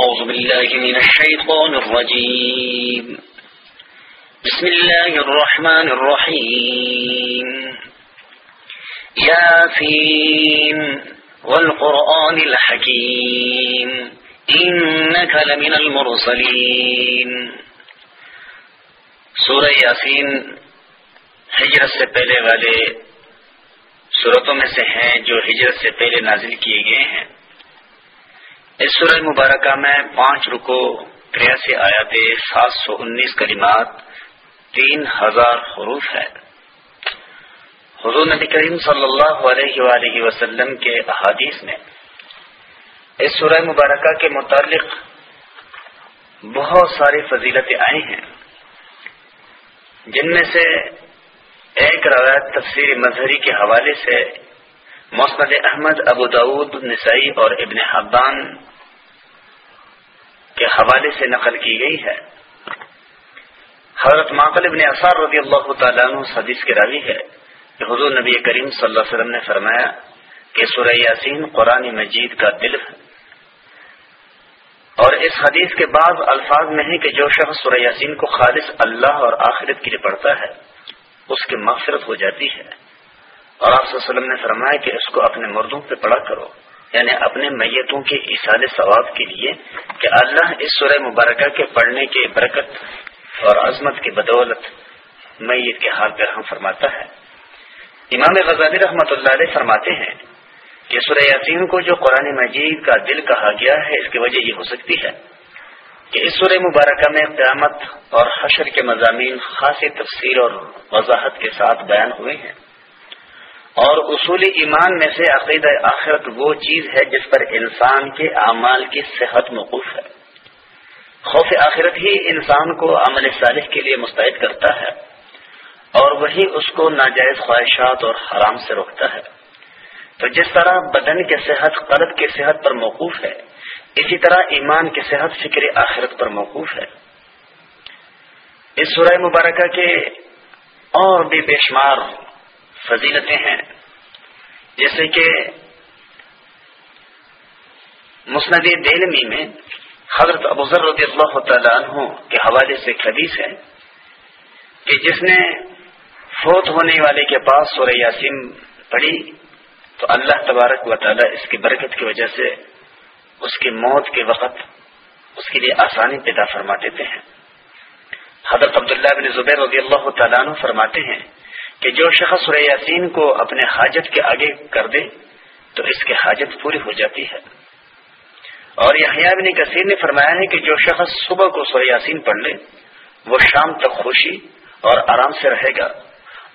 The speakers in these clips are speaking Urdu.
أعوذ بالله من الشيطان الرجيم. بسم الله الرحمن الرحيم. ياسين والقرآن الحكيم. إنك لمن المرسلين. سورة ياسين ہجرت سے پہلے والے صورتوں میں سے ہیں جو ہجرت سے پہلے نازل کیے گئے ہیں۔ اس سورہ مبارکہ میں پانچ رکو تریاسی آیات سات سو انیس کلمات، تین ہزار حروف ہے۔ حضور نبی کریم صلی اللہ علیہ وآلہ وسلم کے احادیث میں اس سورہ مبارکہ کے متعلق بہت ساری فضیلتیں آئی ہیں۔ جن میں سے ایک روایت تفسیر مظہری کے حوالے سے مسند احمد، ابو داود نسائی اور ابن حبان کے حوالے سے نقل کی گئی ہے۔ حضرت ماقل ابن اثار رضی اللہ تعالیٰ عنہ حدیث کے راوی ہے کہ حضور نبی کریم صلی اللہ علیہ وسلم نے فرمایا کہ سورہ یاسین قرآن مجید کا دل ہے۔ اور اس حدیث کے بعض الفاظ میں ہے کہ جو شخص سورہ یاسین کو خالص اللہ اور آخرت کے لیے پڑھتا ہے، اس کی مغفرت ہو جاتی ہے۔ اور آپ وسلم نے فرمایا کہ اس کو اپنے مردوں پہ پڑا کرو۔ یعنی اپنے میتوں کے اصال ثواب کے لیے کہ اللہ اس سورہ مبارکہ کے پڑھنے کے برکت اور عظمت کی بدولت میت کے حال پہ فرماتا ہے۔ امام غزالی رحمۃ اللہ علیہ فرماتے ہیں کہ سورہ یاسین کو جو قرآن مجید کا دل کہا گیا ہے، اس کی وجہ یہ ہو سکتی ہے کہ اس سورہ مبارکہ میں قیامت اور حشر کے مضامین خاصی تفصیل اور وضاحت کے ساتھ بیان ہوئے ہیں۔ اور اصول ایمان میں سے عقید آخرت وہ چیز ہے جس پر انسان کے اعمال کی صحت موقف ہے۔ خوف آخرت ہی انسان کو عمل صالح کے لیے مستعد کرتا ہے اور وہی اس کو ناجائز خواہشات اور حرام سے روکتا ہے۔ تو جس طرح بدن کے صحت، قلب کی صحت پر موقوف ہے، اسی طرح ایمان کی صحت، فکر آخرت پر موقوف ہے۔ اس سورہ مبارکہ کے اور بھی بے شمار فضیلتیں ہیں۔ جیسے کہ مسند دلمی میں حضرت ابوذر رضی اللہ تعالیٰ عنہ کے حوالے سے حدیث ہے کہ جس نے فوت ہونے والے کے پاس سورہ یاسین پڑھی، تو اللہ تبارک و تعالیٰ اس کی برکت کی وجہ سے اس کی موت کے وقت اس کے لیے آسانی پیدا فرما دیتے ہیں۔ حضرت عبداللہ بن زبیر رضی اللہ تعالیٰ عنہ فرماتے ہیں کہ جو شخص سورہ یاسین کو اپنے حاجت کے آگے کر دے تو اس کی حاجت پوری ہو جاتی ہے۔ اور یہ بن کثیر نے فرمایا ہے کہ جو شخص صبح کو سورہ یاسین پڑھ لے وہ شام تک خوشی اور آرام سے رہے گا۔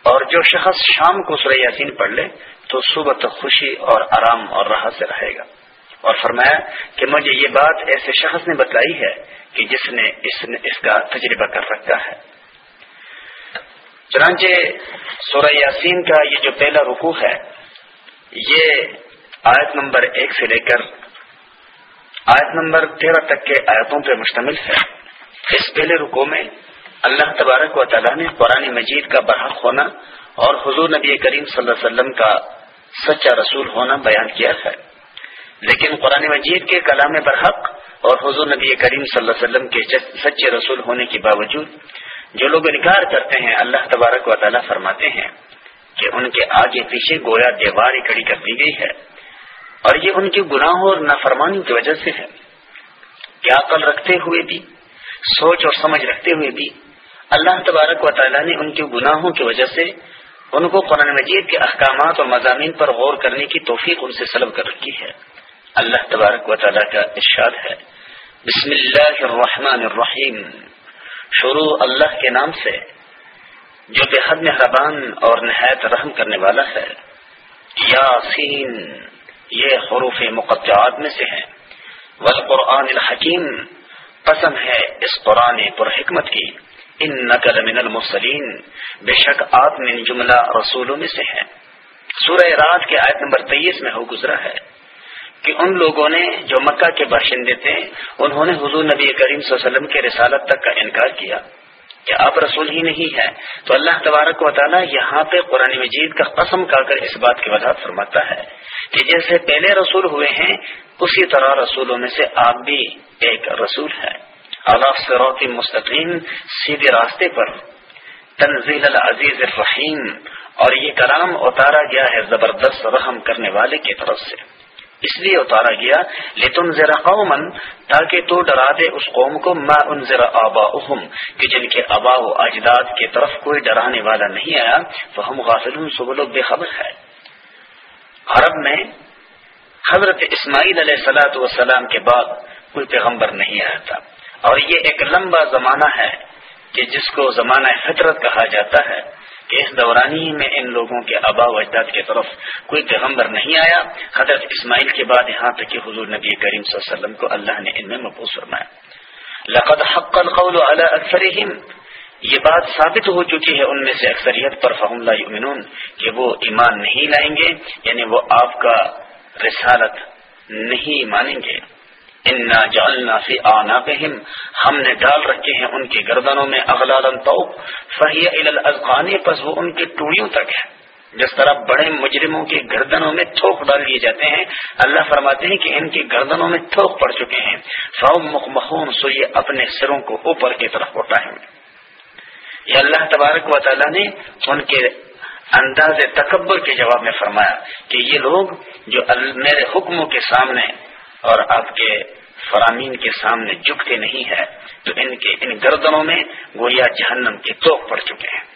اور جو شخص شام کو سورہ یاسین پڑھ لے تو صبح تک خوشی اور آرام اور راحت سے رہے گا۔ اور فرمایا کہ مجھے یہ بات ایسے شخص نے بتائی ہے کہ جس نے اس, نے اس کا تجربہ کر رکھا ہے۔ چنانچہ سورہ یاسین کا یہ جو پہلا رکوع ہے، یہ آیت نمبر ایک سے لے کر آیت نمبر تیرہ تک کے آیتوں پر مشتمل ہے۔ اس پہلے رکوع میں اللہ تبارک و تعالیٰ نے قرآن مجید کا برحق ہونا اور حضور نبی کریم صلی اللہ علیہ وسلم کا سچا رسول ہونا بیان کیا ہے۔ لیکن قرآن مجید کے کلام برحق اور حضور نبی کریم صلی اللہ علیہ وسلم کے سچے رسول ہونے کے باوجود جو لوگ انکار کرتے ہیں، اللہ تبارک و تعالیٰ فرماتے ہیں کہ ان کے آگے پیچھے گویا دیوار کڑی کر دی گئی ہے۔ اور یہ ان کے گناہوں اور نافرمانی کی وجہ سے ہے۔ کیا عقل رکھتے ہوئے بھی، سوچ اور سمجھ رکھتے ہوئے بھی اللہ تبارک و تعالیٰ نے ان کے گناہوں کی وجہ سے ان کو قرآن مجید کے احکامات اور مضامین پر غور کرنے کی توفیق ان سے سلب کر رکھی ہے۔ اللہ تبارک و تعالیٰ کا ارشاد ہے۔ بسم اللہ الرحمن الرحیم۔ شروع اللہ کے نام سے، جو بے حد مہربان اور نہایت رحم کرنے والا ہے۔ یاسین، یہ حروف مقدعات میں سے ہیں۔ والقرآن الحکیم، قسم ہے اس قرآن پر حکمت کی۔ ان نقل من المرسلین، بے شک آپ من جملہ رسولوں میں سے ہے سورہ رات کے آیت نمبر تیئیس میں ہو گزرا ہے۔ کہ ان لوگوں نے جو مکہ کے باشندے تھے، انہوں نے حضور نبی کریم صلی اللہ علیہ وسلم کے رسالت تک کا انکار کیا کہ آپ رسول ہی نہیں ہے تو اللہ تبارک و تعالیٰ یہاں پہ قرآن مجید کا قسم کھا کر اس بات کی وضاحت فرماتا ہے کہ جیسے پہلے رسول ہوئے ہیں، اسی طرح رسولوں میں سے آپ بھی ایک رسول ہے اللہ سروت مستقیم، سیدھے راستے پر۔ تنزیل العزیز الرحیم۔ اور یہ کلام اتارا گیا ہے زبردست رحم کرنے والے کی طرف سے۔ اس لیے اتارا گیا لیکن ذرا قومن تاکہ تو ڈرا دے اس قوم کو میں ان ذرا آبا کہ جن کے آبا و اجداد کی طرف کوئی ڈرانے والا نہیں آیا تو ہم غافل سب لوگ بے خبر ہے۔ عرب میں حضرت اسماعیل علیہ سلاۃ وسلام کے بعد کوئی پیغمبر نہیں آیا تھا۔ اور یہ ایک لمبا زمانہ ہے، کہ جس کو زمانہ فطرت کہا جاتا ہے۔ کہ اس دورانی میں ان لوگوں کے آبا و اجداد کی طرف کوئی پیغمبر نہیں آیا۔ حضرت اسماعیل کے بعد یہاں تک کہ حضور نبی کریم صلی اللہ علیہ وسلم کو اللہ نے ان میں محبوس فرمایا۔ لقد حق القول على اکثرهم یہ بات ثابت ہو چکی ہے ان میں سے اکثریت پر فہم لا یؤمنون، کہ وہ ایمان نہیں لائیں گے یعنی وہ آپ کا رسالت نہیں مانیں گے۔ انا جالنا فی آنا ہم نے ڈال رکھے ہیں ان کی گردنوں میں اغلال فہی الازغان پس وہ ان کی ٹوڑیوں تک ہے۔ جس طرح بڑے مجرموں کے گردنوں میں تھوک ڈال دیے جاتے ہیں، اللہ فرماتے ہیں کہ ان کی گردنوں میں تھوک پڑ چکے ہیں۔ فاؤ مخمخون، سو یہ اپنے سروں کو اوپر کی طرف اٹھائیں یہ اللہ تبارک و تعالیٰ نے ان کے انداز تکبر کے جواب میں فرمایا کہ یہ لوگ جو میرے حکموں کے سامنے اور آپ کے فرامین کے سامنے جھکتے نہیں ہے تو ان کے، ان گردنوں میں گویا جہنم کے توق پڑ چکے ہیں۔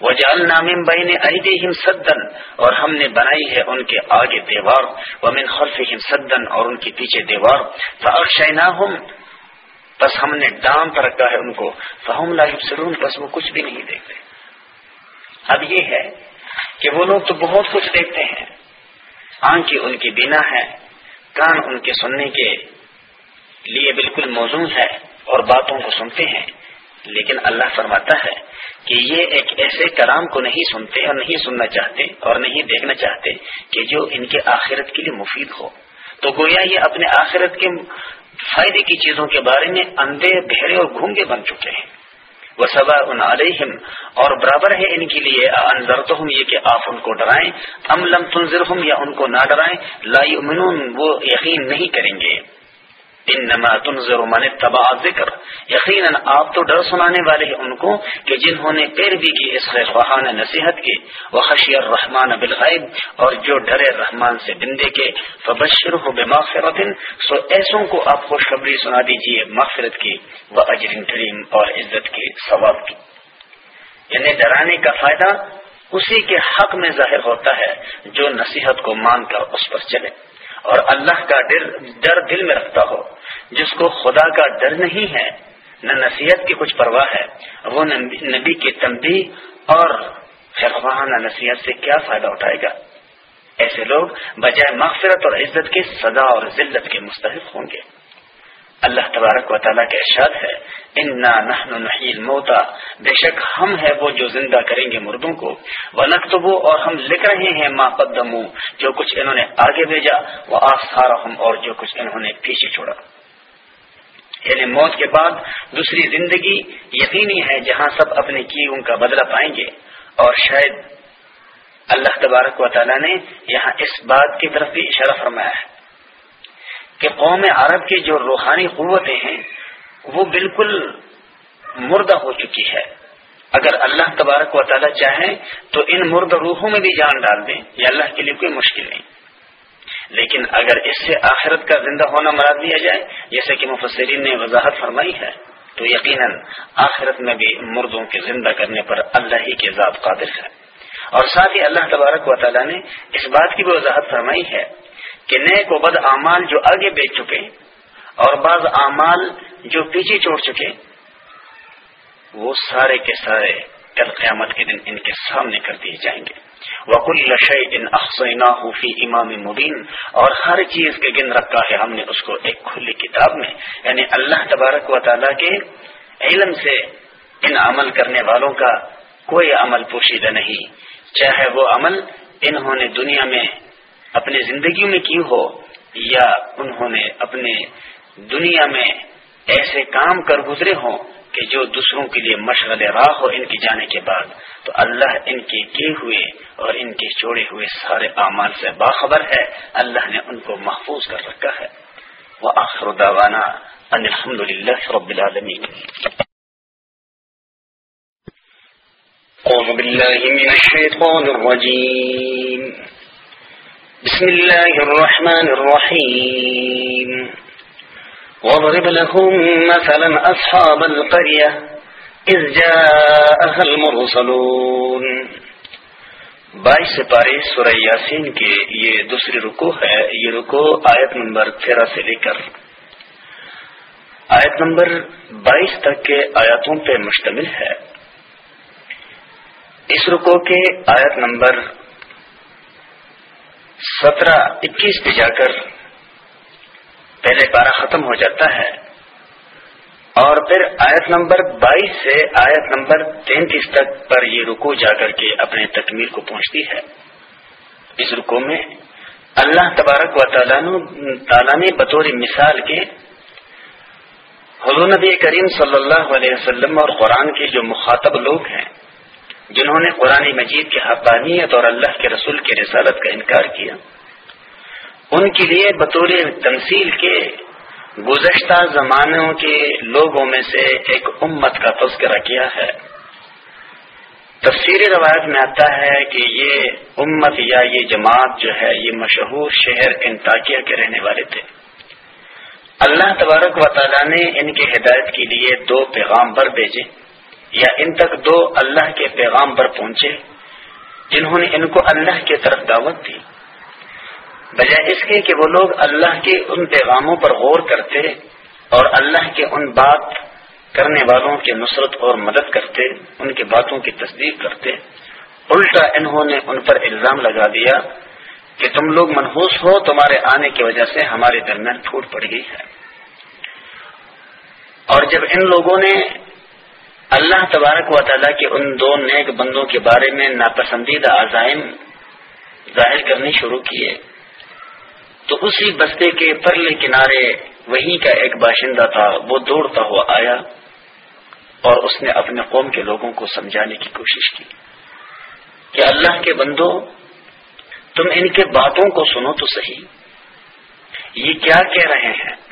وہ جال نام بین عہد سدن اور ہم نے بنائی ہے ان کے آگے دیوار۔ وہ من خلف سدن اور ان کے پیچھے دیوار۔ فاخشینا ہم بس ہم نے ڈانپ رکھا ہے ان کو۔ فہم لا سرون بس وہ کچھ بھی نہیں دیکھتے۔ اب یہ ہے کہ وہ لوگ تو بہت کچھ دیکھتے ہیں۔ آنکھیں ان کی بینا ہے کان ان کے سننے کے لیے بالکل موزوں ہے اور باتوں کو سنتے ہیں، لیکن اللہ فرماتا ہے کہ یہ ایک ایسے کلام کو نہیں سنتے اور نہیں سننا چاہتے اور نہیں دیکھنا چاہتے کہ جو ان کے آخرت کے لیے مفید ہو۔ تو گویا یہ اپنے آخرت کے فائدے کی چیزوں کے بارے میں اندھے، بھیڑے اور گھونگے بن چکے ہیں۔ وہ سبا ان علیہم اور برابر ہے ان کے لیے انضر تو ہم یہ کہ آپ ان کو ڈرائیں ام لم تنظر یا ان کو نہ ڈرائیں لائی وہ یقین نہیں کریں گے۔ ان تنظر من تبا ذکر یقیناً آپ تو ڈر سنانے والے ہیں ان کو کہ جنہوں نے پیروی کی اس خواہان نصیحت کی وہ خشی الرحمان بالغیب، اور جو ڈرے رحمان سے بندے کے۔ فبشر ہو بے سو ایسوں کو آپ خوشخبری سنا دیجیے مغفرت کی وہ اجرین کریم اور عزت کی ثواب کی۔ یعنی ڈرانے کا فائدہ اسی کے حق میں ظاہر ہوتا ہے جو نصیحت کو مان کر اس پر چلے۔ اور اللہ کا ڈر ڈر دل میں رکھتا ہو۔ جس کو خدا کا ڈر نہیں ہے، نہ نصیحت کی کچھ پرواہ ہے، وہ نبی کی تنبی اور خرفانہ نصیحت سے کیا فائدہ اٹھائے گا؟ ایسے لوگ بجائے مغفرت اور عزت کے سزا اور ذلت کے مستحق ہوں گے۔ اللہ تبارک و تعالیٰ کے ارشاد ہے، انا نحن نحیل موتا بے شک ہم ہے وہ جو زندہ کریں گے مردوں کو۔ وہ نقطبو اور ہم لکھ رہے ہیں ما قدمو جو کچھ انہوں نے آگے بھیجا وہ آسارہم اور جو کچھ انہوں نے پیچھے چھوڑا۔ یعنی موت کے بعد دوسری زندگی یقینی ہے جہاں سب اپنے کی ان کا بدلہ پائیں گے۔ اور شاید اللہ تبارک و تعالیٰ نے یہاں اس بات کی طرف بھی اشارہ فرمایا ہے۔ کہ قوم عرب کی جو روحانی قوتیں ہیں، وہ بالکل مردہ ہو چکی ہے۔ اگر اللہ تبارک و تعالیٰ چاہیں تو ان مرد روحوں میں بھی جان ڈال دیں، یہ اللہ کے لیے کوئی مشکل نہیں۔ لیکن اگر اس سے آخرت کا زندہ ہونا مراد دیا جائے، جیسے کہ مفسرین نے وضاحت فرمائی ہے، تو یقیناً آخرت میں بھی مردوں کے زندہ کرنے پر اللہ ہی کے ذات قادر ہے۔ اور ساتھ ہی اللہ تبارک و تعالیٰ نے اس بات کی بھی وضاحت فرمائی ہے کہ نیک و بد اعمال جو آگے بیچ چکے اور بعض اعمال جو پیچھے چھوڑ چکے، وہ سارے کے سارے کل قیامت کے دن ان کے سامنے کر دیے جائیں گے۔ وکل لشے ان افسینا فی امام مبین اور ہر چیز کے گن رکھا ہے ہم نے اس کو ایک کھلی کتاب میں یعنی اللہ تبارک و تعالیٰ کے علم سے ان عمل کرنے والوں کا کوئی عمل پوشیدہ نہیں۔ چاہے وہ عمل انہوں نے دنیا میں اپنی زندگی میں کی ہو یا انہوں نے اپنے دنیا میں ایسے کام کر گزرے ہوں کہ جو دوسروں کے لیے مشغل راہ ہو ان کے جانے کے بعد، تو اللہ ان کے کیے ہوئے اور ان کے چھوڑے ہوئے سارے اعمال سے باخبر ہے۔ اللہ نے ان کو محفوظ کر رکھا ہے۔ وہ آخر داوانا الحمد للہ رب العالمین۔ أعوذ بالله من الشيطان الرجيم بسم الله الرحمن الرحيم. واضرب لهم مثلا أصحاب القرية إذ جاءها المرسلون. بائیس سپارے سورہ یاسین کے یہ دوسری رکو ہے، یہ رکو آیت نمبر تیرہ سے لے کر۔ آیت نمبر بائیس تک کے آیاتوں پہ مشتمل ہے۔ اس رکو کے آیت نمبر سترہ اکیس پہ جا کر پہلے پارا ختم ہو جاتا ہے اور پھر آیت نمبر بائیس سے آیت نمبر تینتیس تک پر یہ رکو جا کر کے اپنے تکمیل کو پہنچتی ہے۔ اس رکو میں اللہ تبارک و تعالیٰ نے بطور مثال کے حضور نبی کریم صلی اللہ علیہ وسلم اور قرآن کے جو مخاطب لوگ ہیں جنہوں نے قرآن مجید کی حقانیت اور اللہ کے رسول کی رسالت کا انکار کیا۔ ان کے لیے بطور تمثیل کے گزشتہ زمانوں کے لوگوں میں سے ایک امت کا تذکرہ کیا ہے۔ تفصیلی روایت میں آتا ہے کہ یہ امت یا یہ جماعت جو ہے، یہ مشہور شہر انتاکیہ کے رہنے والے تھے۔ اللہ تبارک و تعالیٰ نے ان کی ہدایت کے لیے دو پیغام بر بھیجے۔ یا ان تک دو اللہ کے پیغام پر پہنچے، جنہوں نے ان کو اللہ کی طرف دعوت دی۔ بجائے اس کے کہ وہ لوگ اللہ کے ان پیغاموں پر غور کرتے اور اللہ کے ان بات کرنے والوں کی نصرت اور مدد کرتے، ان کی باتوں کی تصدیق کرتے۔ الٹا انہوں نے ان پر الزام لگا دیا کہ تم لوگ منحوس ہو، تمہارے آنے کی وجہ سے ہمارے درمیان پھوٹ پڑ گئی ہے۔ اور جب ان لوگوں نے اللہ تبارک و تعالیٰ کے ان دو نیک بندوں کے بارے میں ناپسندیدہ عزائم ظاہر کرنے شروع کیے تو اسی بستے کے پرلے کنارے وہیں کا ایک باشندہ تھا، وہ دوڑتا ہوا آیا اور اس نے اپنے قوم کے لوگوں کو سمجھانے کی کوشش کی کہ اللہ کے بندوں تم ان کے باتوں کو سنو تو صحیح۔ یہ کیا کہہ رہے ہیں؟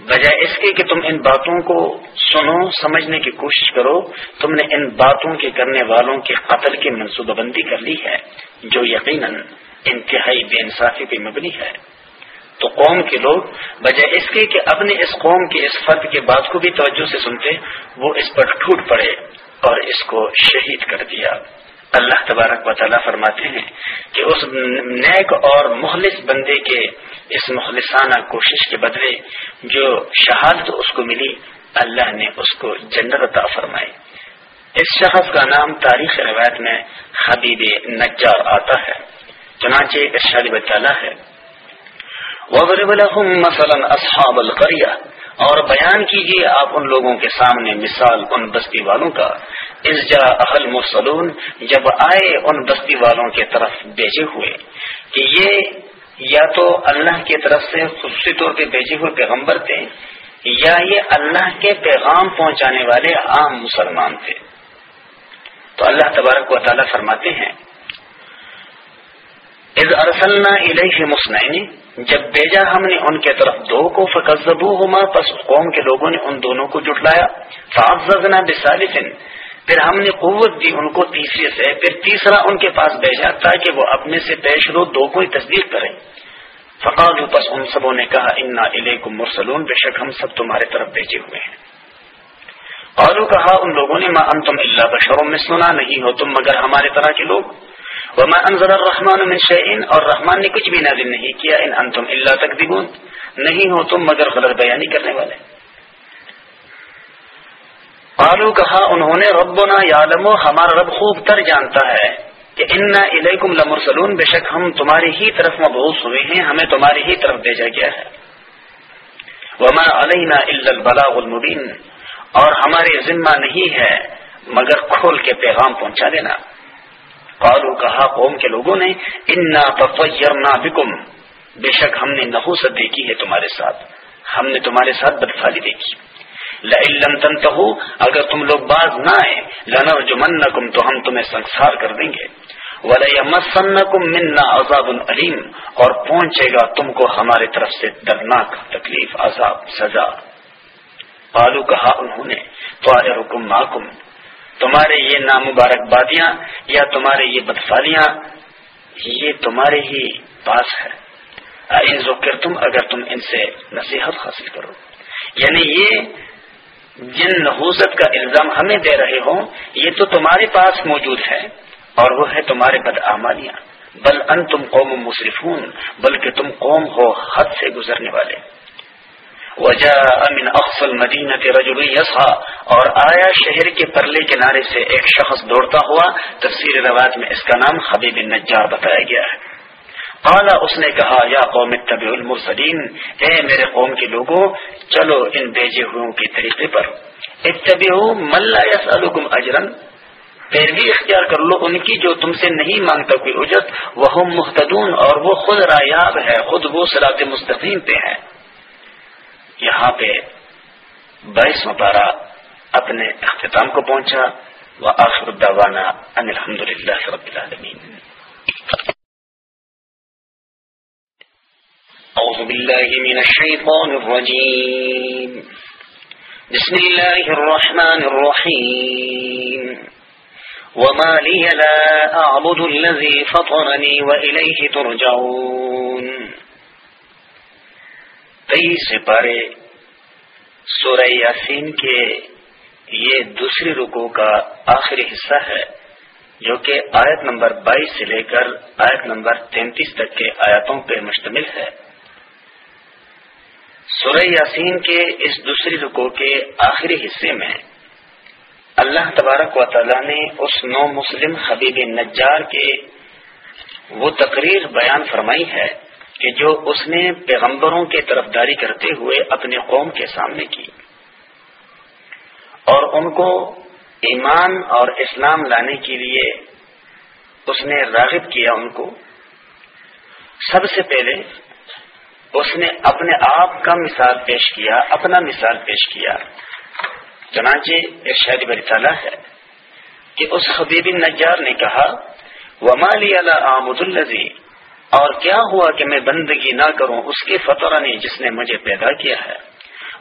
بجائے اس کے کہ تم ان باتوں کو سنو، سمجھنے کی کوشش کرو۔ تم نے ان باتوں کے کرنے والوں کے قتل کی منصوبہ بندی کر لی ہے، جو یقیناً انتہائی بے انصافی پہ مبنی ہے۔ تو قوم کے لوگ، بجائے اس کے کہ اپنے اس قوم کے اس فرد کے بات کو بھی توجہ سے سنتے، وہ اس پر ٹوٹ پڑے اور اس کو شہید کر دیا۔ اللہ تبارک و تعالیٰ فرماتے ہیں کہ اس نیک اور مخلص بندے کے اس مخلصانہ کوشش کے بدلے جو شہادت اس کو ملی، اللہ نے اس کو جنت عطا فرمائی۔ اس شخص کا نام تاریخ روایت میں حبیب نجار آتا ہے۔ چنانچہ ارشاد بچالا ہے۔ مثلا اصحاب القریہ اور بیان کیجیے آپ ان لوگوں کے سامنے مثال ان بستی والوں کا۔ اس جا اہل مسلون جب آئے ان بستی والوں کے طرف بھیجے ہوئے کہ یہ یا تو اللہ کی طرف سے خصوصی طور پہ بھیجے ہوئے پیغمبر تھے، یا یہ اللہ کے پیغام پہنچانے والے عام مسلمان تھے۔ تو اللہ تبارک و تعالیٰ فرماتے ہیں از ارسلنا الیہ مسنین جب بیجا ہم نے ان کے طرف دو کو فکزبوہما پس قوم کے لوگوں نے ان دونوں کو جٹلایا فافزنا بسالفن پھر ہم نے قوت دی ان کو تیسرے سے، پھر تیسرا ان کے پاس بھیجا تاکہ وہ اپنے سے پیش رو دو کو تصدیق کریں۔ فقال پس ان سبوں نے کہا، انا الیکم مرسلون، بے شک ہم سب تمہارے طرف بھیجے ہوئے ہیں۔ قالو کہا، ان لوگوں نے، ما انتم الا بشر، مثلنا نہیں ہو تم مگر ہمارے طرح کے لوگ۔ وما انزل الرحمن من شيء، اور رحمان نے کچھ بھی نازل نہیں کیا۔ ان انتم الا تکذبون نہیں ہو تم مگر غلط بیانی کرنے والے۔ قالو کہا، انہوں نے، ربنا یعلم ہمارا رب خوب تر جانتا ہے کہ انا الیکم لمرسلون، بے شک ہم تمہاری ہی طرف مبعوث ہوئے ہیں، ہمیں تمہاری ہی طرف بھیجا گیا ہے۔ وما علینا الا البلاغ المبین اور ہمارے ذمہ نہیں ہے، مگر کھول کے پیغام پہنچا دینا۔ قالو کہا، قوم کے لوگوں نے، انا تطیرنا بکم بے شک ہم نے نحوست دیکھی ہے تمہارے ساتھ۔ ہم نے تمہارے ساتھ بدفالی دیکھی۔ لم تن اگر تم لوگ باز نہ آئے لنر جمن تو ہم تمہیں سنسار کر دیں گے۔ مسن کم منا عذاب اور پہنچے گا تم کو ہماری طرف سے درناک تکلیف، عذاب، سزا۔ پالو کہا انہوں نے تو حکم محکم تمہارے یہ نامبارک بادیاں یا تمہارے یہ بدفالیاں یہ تمہارے ہی پاس ہے۔ ذکر تم اگر تم ان سے نصیحت حاصل کرو۔ یعنی یہ جن نحوست کا الزام ہمیں دے رہے ہوں، یہ تو تمہارے پاس موجود ہے، اور وہ ہے تمہارے بدعمالیاں۔ بل ان تم قوم مصرفون بلکہ تم قوم ہو حد سے گزرنے والے۔ وجہ امن اقسل مدینہ رجل یسا اور آیا شہر کے پرلے کنارے سے ایک شخص دوڑتا ہوا، تفسیر روایت میں اس کا نام حبیب نجار بتایا گیا ہے۔ اعلیٰ اس نے کہا، یا قوم طبی المرسلین، اے میرے قوم کے لوگوں چلو ان بیجے ہوئے کے طریقے پر۔ اتبی ملا یس اجرن پیروی اختیار کر لو ان کی جو تم سے نہیں مانگتا کوئی اجت وہ محتدون اور وہ خود رایاب ہے، خود وہ سرات مستقیم پہ ہے۔ یہاں پہ بائیس مبارہ اپنے اختتام کو پہنچا۔ وہ آخر الدوانا ان الحمد للہ رب العالمین۔ أعوذ بالله من الشيطان الرجيم. بسم الله الرحمن الرحيم. وما لي لا أعبد الذي فطرني وإليه ترجعون. تیئیس سپارے سورہ یاسین کے یہ دوسری رکو کا آخری حصہ ہے، جو کہ آیت نمبر بائیس سے لے کر آیت نمبر تینتیس تک کے آیاتوں پر مشتمل ہے۔ سورہ یاسین کے اس دوسری رکو کے آخری حصے میں اللہ تبارک و تعالی نے اس نو مسلم حبیب نجار کے وہ تقریر بیان فرمائی ہے کہ جو اس نے پیغمبروں کے طرف داری کرتے ہوئے اپنے قوم کے سامنے کی اور ان کو ایمان اور اسلام لانے کے لیے اس نے راغب کیا ان کو سب سے پہلے اس نے اپنے آپ کا مثال پیش کیا، اپنا مثال پیش کیا۔ چنانچہ ارشاد بری تعالیٰ ہے کہ اس حبیب نجار نے کہا ومالی آمد الزی اور کیا ہوا کہ میں بندگی نہ کروں، اس کے فتح نے جس نے مجھے پیدا کیا ہے۔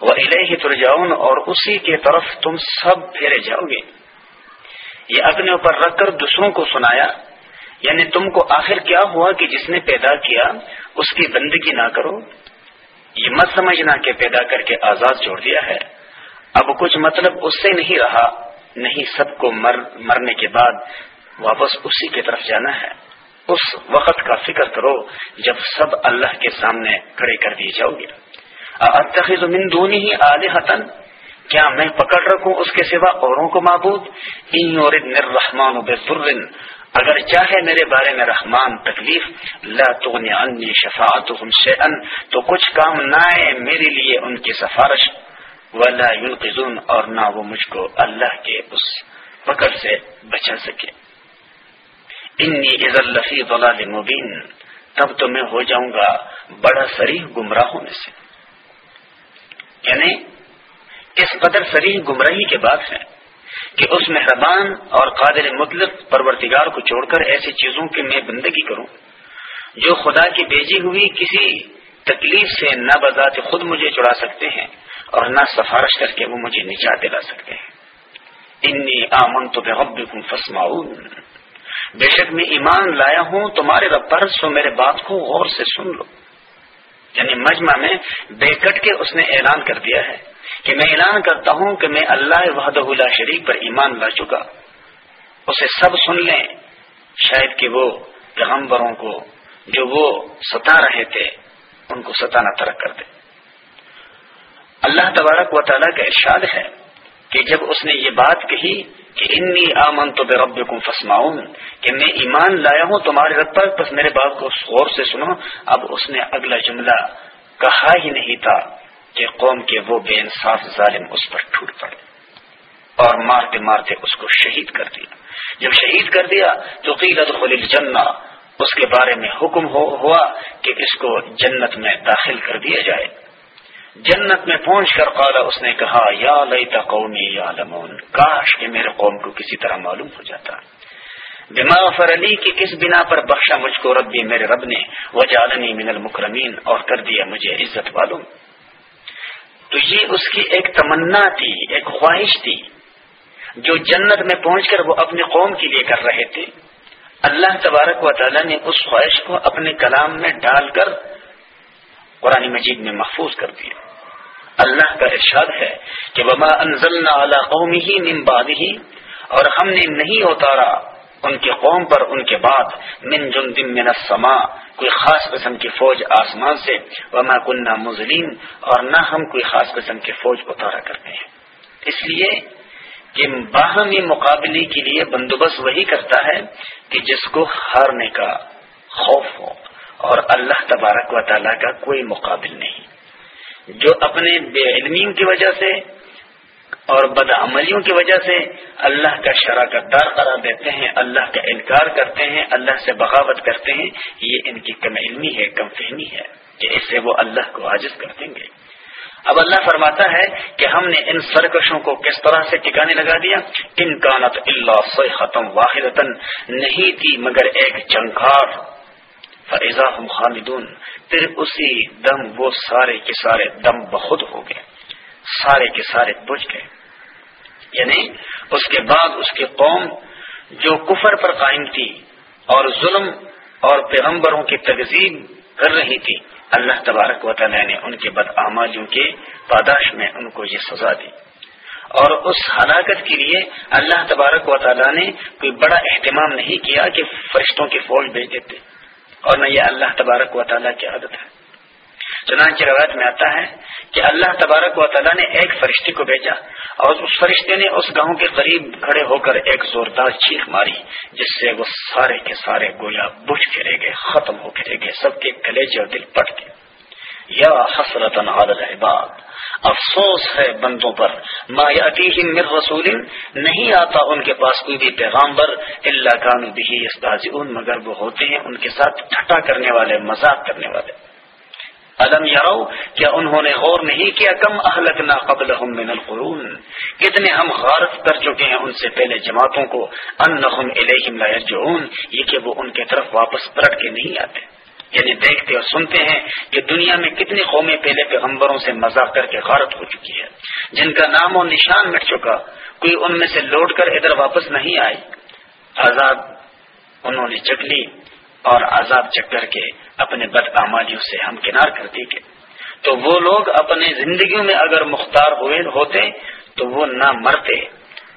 وہ الہ ترجاؤن اور اسی کے طرف تم سب پھیرے جاؤ گے۔ یہ اپنے اوپر رکھ کر دوسروں کو سنایا یعنی تم کو آخر کیا ہوا کہ جس نے پیدا کیا اس کی بندگی نہ کرو۔ یہ مت سمجھنا کہ پیدا کر کے آزاد چھوڑ دیا ہے۔ اب کچھ مطلب اس سے نہیں رہا۔ نہیں سب کو مر، مرنے کے بعد واپس اسی کی طرف جانا ہے۔ اس وقت کا فکر کرو جب سب اللہ کے سامنے کھڑے کر دیے جاؤ گے۔ من دونی ہی حتن کیا میں پکڑ رکھوں اس کے سوا اوروں کو معبود؟ رحمان اگر چاہے میرے بارے میں رحمان تکلیف، لا تغنی عنی شفاعتهم شیئا، تو کچھ کام نہ آئے میرے لیے ان کی سفارش۔ ولا ينقذون، اور نہ وہ مجھ کو اللہ کے اس پکڑ سے بچا سکے۔ انی لفی ضلال مبین تب تو میں ہو جاؤں گا بڑا سریح گمراہ ہونے سے۔ یعنی اس قدر سریح گمراہی کے بعد ہے۔ کہ اس مہربان اور قادر مطلق پرورتگار کو چھوڑ کر ایسی چیزوں کی میں بندگی کروں۔ جو خدا کی بیجی ہوئی کسی تکلیف سے نہ بذات خود مجھے چڑھا سکتے ہیں اور نہ سفارش کر کے وہ مجھے نجات دلا سکتے ہیں۔ انی آمن تو فسماؤن بے شک میں ایمان لایا ہوں، تمہارے رب پر، سو میرے بات کو غور سے سن لو۔ یعنی مجمع میں بے کٹ کے اس نے اعلان کر دیا ہے۔ کہ میں اعلان کرتا ہوں کہ میں اللہ وحدہ اللہ شریف پر ایمان لا چکا۔ اسے سب سن لیں۔ شاید کہ وہ پیغمبروں کو جو وہ ستا رہے تھے، ان کو ستانا ترک کر دے۔ اللہ تبارک و تعالیٰ کا ارشاد ہے کہ جب اس نے یہ بات کہی کہ انی آمن تو بے رب فسماؤن کہ میں ایمان لایا ہوں تمہارے رب پر، بس میرے بات کو غور سے سنو۔ اب اس نے اگلا جملہ کہا ہی نہیں تھا۔ کہ قوم کے وہ بے انصاف ظالم اس پر ٹوٹ پڑے اور مارتے مارتے اس کو شہید کر دیا۔ جب شہید کر دیا تو قیلت خلیل جنا اس کے بارے میں حکم ہوا کہ اس کو جنت میں داخل کر دیا جائے۔ جنت میں پہنچ کر قالا اس نے کہا، یا لیتا قومی یا لمون کاش کہ میرے قوم کو کسی طرح معلوم ہو جاتا۔ بما غفر علی کی کس بنا پر بخشا مجھ کو ربی میرے رب نے وہ من المکرمین، اور کر دیا مجھے عزت والوں۔ تو یہ اس کی ایک تمنا تھی، ایک خواہش تھی، جو جنت میں پہنچ کر وہ اپنے قوم کے لیے کر رہے تھے۔ اللہ تبارک و تعالی نے اس خواہش کو اپنے کلام میں ڈال کر قرآن مجید میں محفوظ کر دیا۔ اللہ کا ارشاد ہے کہ وما انزلنا على قومه من بعده اور ہم نے نہیں اتارا ان کے قوم پر، ان کے بعد، من جند من السماء، کوئی خاص قسم کی فوج آسمان سے، وما كنا مزلین اور نہ ہم کوئی خاص قسم کی فوج اتارا کرتے ہیں۔ اس لیے کہ باہمی مقابلے کے لیے بندوبست وہی کرتا ہے کہ جس کو ہارنے کا خوف ہو، اور اللہ تبارک و تعالیٰ کا کوئی مقابل نہیں۔ جو اپنے بے علمی کی وجہ سے اور بدعملیوں کی وجہ سے اللہ کا شراکت دار قرار دیتے ہیں، اللہ کا انکار کرتے ہیں، اللہ سے بغاوت کرتے ہیں۔ یہ ان کی کم علمی ہے، کم فہمی ہے کہ اس سے وہ اللہ کو عاجز کر دیں گے۔ اب اللہ فرماتا ہے کہ ہم نے ان سرکشوں کو کس طرح سے ٹکانے لگا دیا؟ ان کانت اللہ ختم واحد نہیں تھی مگر ایک چنکار فضا ہم پھر اسی دم وہ سارے کے سارے دم بخود ہو گئے۔ سارے کے سارے بجھ گئے۔ یعنی اس کے بعد اس کے قوم جو کفر پر قائم تھی اور ظلم اور پیغمبروں کی تہذیب کر رہی تھی، اللہ تبارک و تعالی نے ان کے بدعمالیوں کے پاداش میں ان کو یہ سزا دی۔ اور اس ہلاکت کے لیے اللہ تبارک و تعالی نے کوئی بڑا اہتمام نہیں کیا کہ فرشتوں کی فوج بھیج دیتے، اور نہ یہ اللہ تبارک و تعالیٰ کی عادت ہے۔ چنانچہ روایت میں آتا ہے کہ اللہ تبارک و تعالیٰ نے ایک فرشتے کو بھیجا اور اس فرشتے نے اس گاؤں کے قریب کھڑے ہو کر ایک زوردار چیخ ماری، جس سے وہ سارے کے سارے گویا بجھ پھرے گئے، ختم ہو پھرے گئے، سب کے کلیجے اور دل پٹ گئے۔ یا حسرت العباد، افسوس ہے بندوں پر، ما یاتیہم من رسول، نہیں آتا ان کے پاس کوئی بھی پیغامبر اللہ کانو بھی استاذون مگر وہ ہوتے ہیں ان کے ساتھ ٹھٹا کرنے والے، مذاق کرنے والے۔ علم یارو کیا انہوں نے غور نہیں کیا کم اہلک نہ قبل من القرون؟ کتنے ہم غارت کر چکے ہیں ان سے پہلے جماعتوں کو ان لا يرجعون یہ کہ وہ ان کے طرف واپس پلٹ کے نہیں آتے۔ یعنی دیکھتے اور سنتے ہیں کہ دنیا میں کتنی قومیں پہلے پیغمبروں سے مذاق کر کے غارت ہو چکی ہے جن کا نام و نشان مٹ چکا، کوئی ان میں سے لوٹ کر ادھر واپس نہیں آئی آزاد انہوں نے چک لی۔ اور عذاب چک کر کے اپنے بد بدعمالیوں سے ہم کنار کر دی گئے۔ تو وہ لوگ اپنے زندگیوں میں اگر مختار ہوئے ہوتے تو وہ نہ مرتے،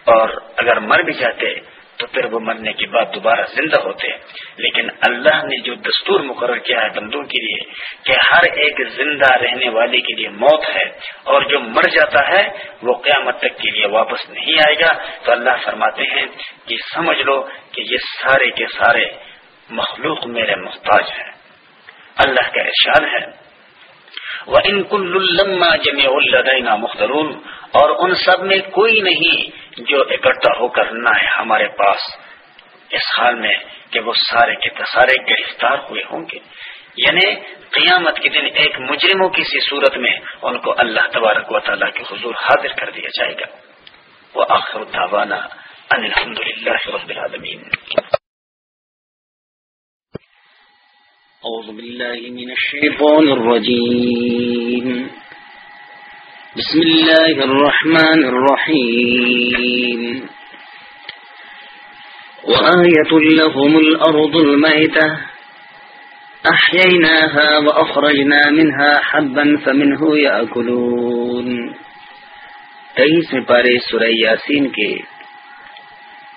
اور اگر مر بھی جاتے تو پھر وہ مرنے کے بعد دوبارہ زندہ ہوتے۔ لیکن اللہ نے جو دستور مقرر کیا ہے بندوں کے لیے کہ ہر ایک زندہ رہنے والے کے لیے موت ہے، اور جو مر جاتا ہے وہ قیامت تک کے لیے واپس نہیں آئے گا۔ تو اللہ فرماتے ہیں کہ سمجھ لو کہ یہ سارے کے سارے مخلوق میرے محتاج ہیں۔ اللہ کا ارشاد ہے۔ وہ ان کلما جمع الدینہ مخترون، اور ان سب میں کوئی نہیں جو اکٹھا ہو کر نہ ہے ہمارے پاس اس حال میں کہ وہ سارے کے سارے گرفتار ہوئے ہوں گے۔ یعنی قیامت کے دن ایک مجرموں کی سی صورت میں ان کو اللہ تبارک و تعالیٰ کے حضور حاضر کر دیا جائے گا۔ وہ آخر داوانا الحمد للہ رب العالمین أعوذ بالله من الشيطان الرجيم. بسم الله الرحمن الرحيم. وآية لهم الأرض الميتة. أحييناها وأخرجنا منها حبا فمنه يأكلون. تیئیس میں پارے سورہ یاسین کے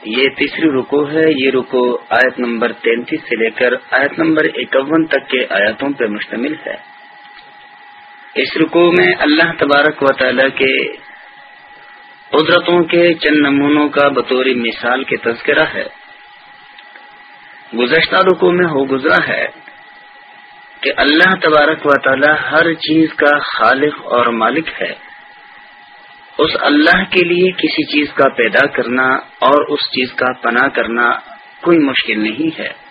یہ تیسری رکو ہے۔ یہ رکو آیت نمبر تینتیس سے لے کر آیت نمبر اکون تک کے آیاتوں پر مشتمل ہے۔ اس رکو میں اللہ تبارک و تعالی کے قدرتوں کے چند نمونوں کا بطور مثال کے تذکرہ ہے۔ گزشتہ رکو میں ہو گزرا ہے کہ اللہ تبارک و تعالی ہر چیز کا خالق اور مالک ہے۔ اس اللہ کے لیے کسی چیز کا پیدا کرنا اور اس چیز کا پناہ کرنا کوئی مشکل نہیں ہے۔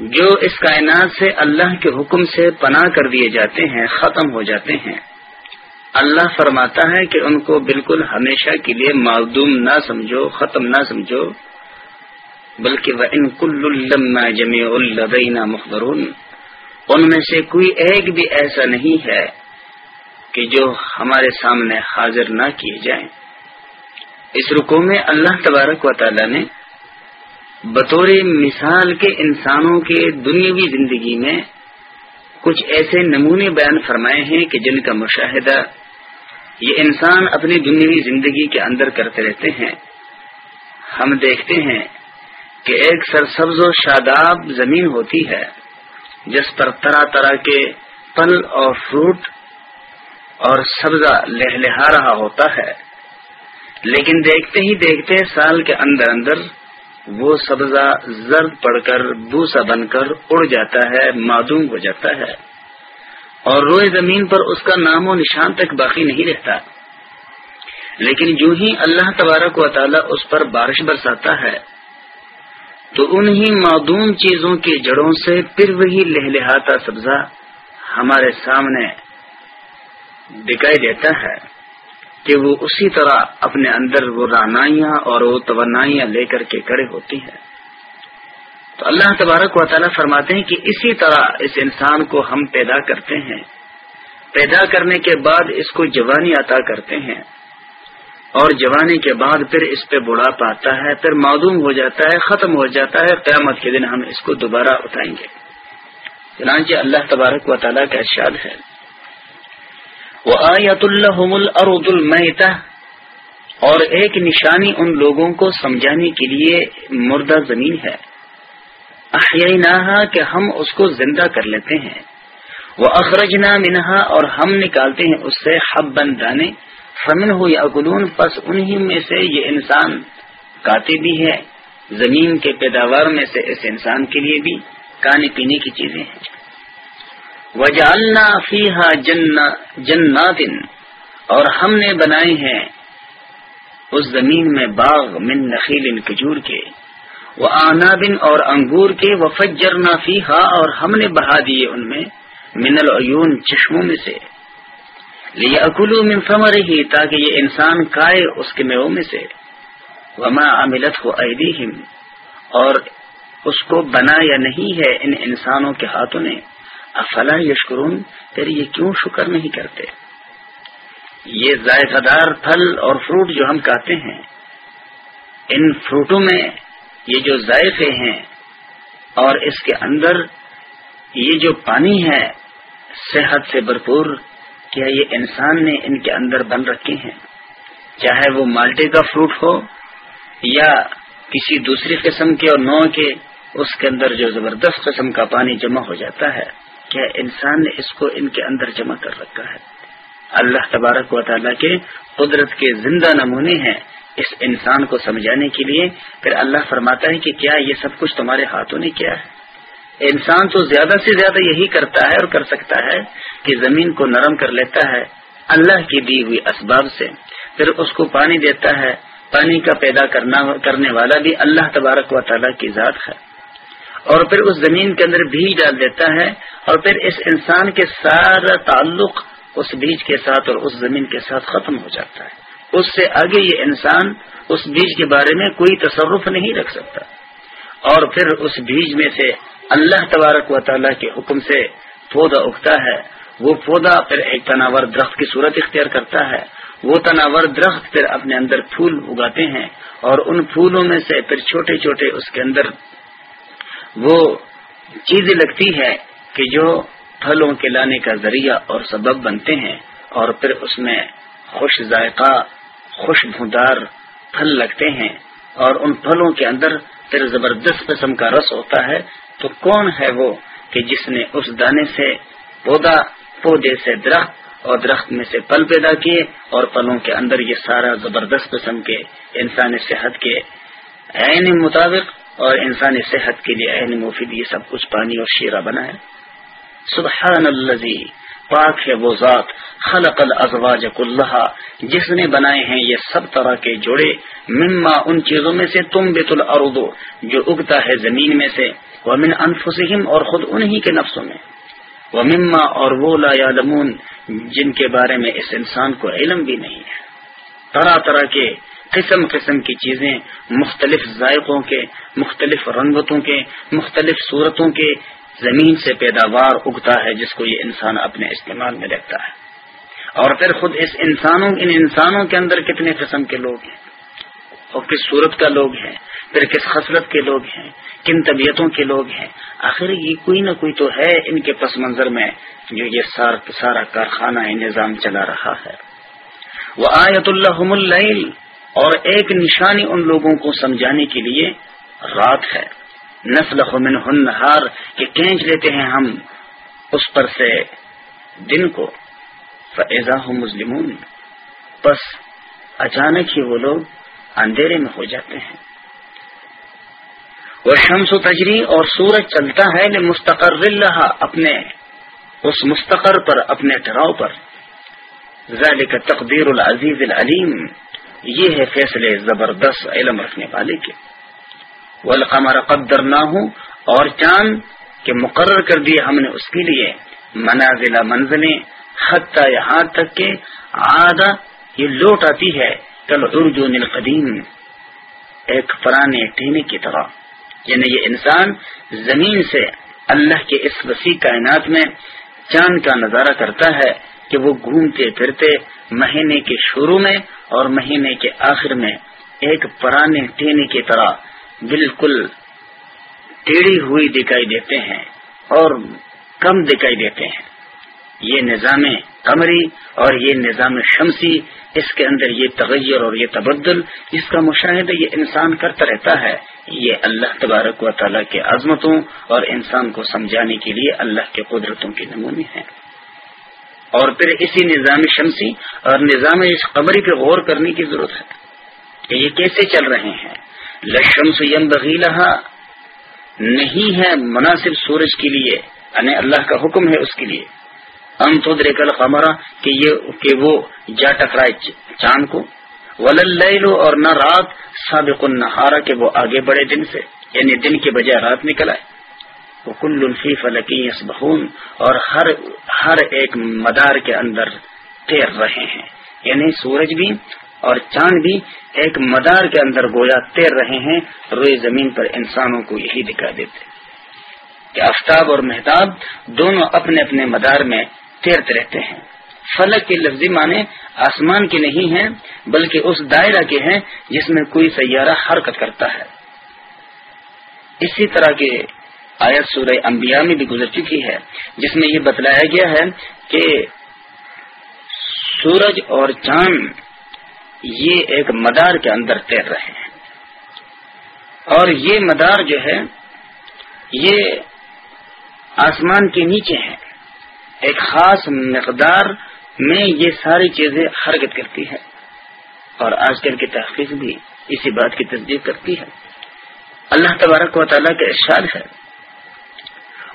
جو اس کائنات سے اللہ کے حکم سے پناہ کر دیے جاتے ہیں، ختم ہو جاتے ہیں۔ اللہ فرماتا ہے کہ ان کو بالکل ہمیشہ کے لیے معدوم نہ سمجھو، ختم نہ سمجھو۔ بلکہ وہ ان کل جمی الدینہ مخبرون ان میں سے کوئی ایک بھی ایسا نہیں ہے۔ کہ جو ہمارے سامنے حاضر نہ کیے جائیں۔ اس رکو میں اللہ تبارک و تعالی نے بطور مثال کے انسانوں کے دنیاوی زندگی میں کچھ ایسے نمونے بیان فرمائے ہیں کہ جن کا مشاہدہ یہ انسان اپنی دنیاوی زندگی کے اندر کرتے رہتے ہیں۔ ہم دیکھتے ہیں کہ ایک سرسبز و شاداب زمین ہوتی ہے، جس پر طرح طرح کے پل اور فروٹ اور سبزہ لہلہا رہا ہوتا ہے۔ لیکن دیکھتے ہی دیکھتے سال کے اندر اندر وہ سبزہ زرد پڑ کر بوسا بن کر اڑ جاتا ہے، معدوم ہو جاتا ہے۔ اور روئے زمین پر اس کا نام و نشان تک باقی نہیں رہتا۔ لیکن جو ہی اللہ تبارک و تعالی اس پر بارش برساتا ہے، تو انہی معدوم چیزوں کی جڑوں سے پھر وہی لہلہاتا سبزہ ہمارے سامنے دکھائی دیتا ہے کہ وہ اسی طرح اپنے اندر وہ رانائیاں اور وہ توانائیاں لے کر کے کڑے ہوتی ہیں۔ تو اللہ تبارک و تعالیٰ فرماتے ہیں کہ اسی طرح اس انسان کو ہم پیدا کرتے ہیں۔ پیدا کرنے کے بعد اس کو جوانی عطا کرتے ہیں۔ اور جوانی کے بعد پھر اس پہ بڑھا پاتا ہے، پھر معدوم ہو جاتا ہے، ختم ہو جاتا ہے۔ قیامت کے دن ہم اس کو دوبارہ اٹھائیں گے۔ چنانچہ اللہ تبارک و تعالیٰ کا ارشاد ہے۔ وہ آیت اللہ اور ایک نشانی ان لوگوں کو سمجھانے کے لیے مردہ زمین ہے۔ کہ ہم اس کو زندہ کر لیتے ہیں۔ وہ اخرجنا منہا اور ہم نکالتے ہیں اس سے حب بن دانے۔ فمن ہو یا گلون پس انہی میں سے یہ انسان کاتے بھی ہے زمین کے پیداوار میں سے اس انسان کے لیے بھی کھانے پینے کی چیزیں ہیں۔ وجالنا فیحا جنات، اور ہم نے بنائے ہیں اس زمین میں باغ من نخیل کجور کے وہ آنا بن اور انگور کے وفجر فیحا اور ہم نے بہا دیے ان میں من العیون چشموں میں سے لیا اکلو من فمر ہی تاکہ یہ انسان کائے اس کے میووں میں سے وما عملت ہو ایدیہم، اور اس کو بنایا نہیں ہے ان انسانوں کے ہاتھوں نے۔ افلا یشکرون پھر یہ کیوں شکر نہیں کرتے؟ یہ ذائقہ دار پھل اور فروٹ جو ہم کہتے ہیں، ان فروٹوں میں یہ جو ذائقے ہیں اور اس کے اندر یہ جو پانی ہے، صحت سے بھرپور کیا یہ انسان نے ان کے اندر بن رکھے ہیں؟ چاہے وہ مالٹے کا فروٹ ہو یا کسی دوسری قسم کے اور نو کے، اس کے اندر جو زبردست قسم کا پانی جمع ہو جاتا ہے۔ کیا انسان نے اس کو ان کے اندر جمع کر رکھا ہے؟ اللہ تبارک و تعالیٰ کے قدرت کے زندہ نمونے ہیں اس انسان کو سمجھانے کے لیے۔ پھر اللہ فرماتا ہے کہ کیا یہ سب کچھ تمہارے ہاتھوں نے کیا ہے؟ انسان تو زیادہ سے زیادہ یہی کرتا ہے اور کر سکتا ہے کہ زمین کو نرم کر لیتا ہے اللہ کی دی ہوئی اسباب سے۔ پھر اس کو پانی دیتا ہے۔ پانی کا پیدا کرنے والا بھی اللہ تبارک و تعالیٰ کی ذات ہے۔ اور پھر اس زمین کے اندر بیج ڈال دیتا ہے اور پھر اس انسان کے سارا تعلق اس بیج کے ساتھ اور اس زمین کے ساتھ ختم ہو جاتا ہے۔ اس سے آگے یہ انسان اس بیج کے بارے میں کوئی تصرف نہیں رکھ سکتا۔ اور پھر اس بیج میں سے اللہ تبارک و تعالیٰ کے حکم سے پودا اگتا ہے۔ وہ پودا پھر ایک تناور درخت کی صورت اختیار کرتا ہے۔ وہ تناور درخت پھر اپنے اندر پھول اگاتے ہیں اور ان پھولوں میں سے پھر چھوٹے چھوٹے اس کے اندر وہ چیزیں لگتی ہے کہ جو پھلوں کے لانے کا ذریعہ اور سبب بنتے ہیں اور پھر اس میں خوش ذائقہ، خوش بھودار پھل لگتے ہیں اور ان پھلوں کے اندر پھر زبردست قسم کا رس ہوتا ہے، تو کون ہے وہ کہ جس نے اس دانے سے، پودا، پودے سے درخت اور درخت میں سے پل پیدا کیے اور پلوں کے اندر یہ سارا زبردست قسم کے انسانی صحت کے عین مطابق اور انسانی صحت کے لیے اہم مفید یہ سب کچھ پانی اور شیرہ بنا ہے۔ سبحان الزی پاک ہے وہ ذات، خلق الازواج کلہا۔ جس نے بنائے ہیں یہ سب طرح کے جوڑے۔ مما ان چیزوں میں سے تم بیت الارض، جو اگتا ہے زمین میں سے۔ ومن انفسہم اور خود انہی کے نفسوں میں۔ ومما اور وہ لا یعلمون، جن کے بارے میں اس انسان کو علم بھی نہیں ہے۔ طرح طرح کے قسم قسم کی چیزیں مختلف ذائقوں کے، مختلف رنگتوں کے، مختلف صورتوں کے زمین سے پیداوار اگتا ہے جس کو یہ انسان اپنے استعمال میں لیتا ہے۔ اور پھر خود اس انسانوں، ان انسانوں کے اندر کتنے قسم کے لوگ ہیں؟ اور کس صورت کا لوگ ہیں؟ پھر کس خصلت کے لوگ ہیں؟ کن طبیعتوں کے لوگ ہیں؟ آخر یہ کوئی نہ کوئی تو ہے ان کے پس منظر میں جو یہ سارا کارخانہ، نظام چلا رہا ہے۔ وہ آیت اللہ اور ایک نشانی ان لوگوں کو سمجھانے کے لیے رات ہے۔ نسل من ہنہار کہ کھینچ لیتے ہیں ہم اس پر سے دن کو۔ فضا مسلمون بس اچانک ہی وہ لوگ اندھیرے میں ہو جاتے ہیں۔ وہ شمس و تجری اور سورج چلتا ہے مستقر اپنے، اس مستقر پر، اپنے ٹھہراؤ پر۔ ذالک تقدیر العزیز العلیم یہ ہے فیصلے زبردست علم رکھنے والے کے۔ والقمر قدر نہ ہوں اور چاند کے مقرر کر دیے ہم نے اس کے لیے۔ منازل منزلیں، حتیٰ یہاں تک کہ آدھا یہ لوٹ آتی ہے۔ کل ارجون القدیم ایک پرانے ٹینے کی طرح۔ یعنی یہ انسان زمین سے اللہ کے اس وسیع کائنات میں چاند کا نظارہ کرتا ہے۔ کہ وہ گھومتے پھرتے مہینے کے شروع میں اور مہینے کے آخر میں ایک پرانے ٹینے کی طرح بالکل ٹیڑھی ہوئی دکھائی دیتے ہیں اور کم دکھائی دیتے ہیں۔ یہ نظام قمری اور یہ نظام شمسی، اس کے اندر یہ تغیر اور یہ تبدل جس کا مشاہدہ یہ انسان کرتا رہتا ہے۔ یہ اللہ تبارک و تعالیٰ کے عظمتوں اور انسان کو سمجھانے کے لیے اللہ کے قدرتوں کے نمونے ہیں۔ اور پھر اسی نظام شمسی اور نظام اس قمری پہ غور کرنے کی ضرورت ہے کہ یہ کیسے چل رہے ہیں۔ لشمس یم بغیلہ نہیں ہے مناسب سورج کے لیے یعنی اللہ کا حکم ہے اس کے لیے۔ انتدر کل قمرہ کہ یہ، کہ وہ جا ٹکرائے چاند کو۔ ولل اور نہ رات، سابق النہارا کہ وہ آگے بڑے دن سے یعنی دن کے بجائے رات نکل آئے۔ کل الفی فلکی بہون اور ہر ہر ایک مدار کے اندر تیر رہے ہیں۔ یعنی سورج بھی اور چاند بھی ایک مدار کے اندر گویا تیر رہے ہیں، روئے زمین پر انسانوں کو یہی دکھا دیتے کہ آفتاب اور محتاب دونوں اپنے اپنے مدار میں تیرتے رہتے ہیں۔ فلک کے لفظی معنی آسمان کے نہیں ہیں، بلکہ اس دائرہ کے ہیں جس میں کوئی سیارہ حرکت کرتا ہے۔ اسی طرح کے آیت سورہ انبیاء میں بھی گزر چکی ہے، جس میں یہ بتلایا گیا ہے کہ سورج اور چاند یہ ایک مدار کے اندر تیر رہے ہیں۔ اور یہ مدار جو ہے، یہ آسمان کے نیچے ہیں ایک خاص مقدار میں یہ ساری چیزیں حرکت کرتی ہے۔ اور آج کل کی تحقیق بھی اسی بات کی تصدیق کرتی ہے۔ اللہ تبارک و تعالیٰ کا ارشاد ہے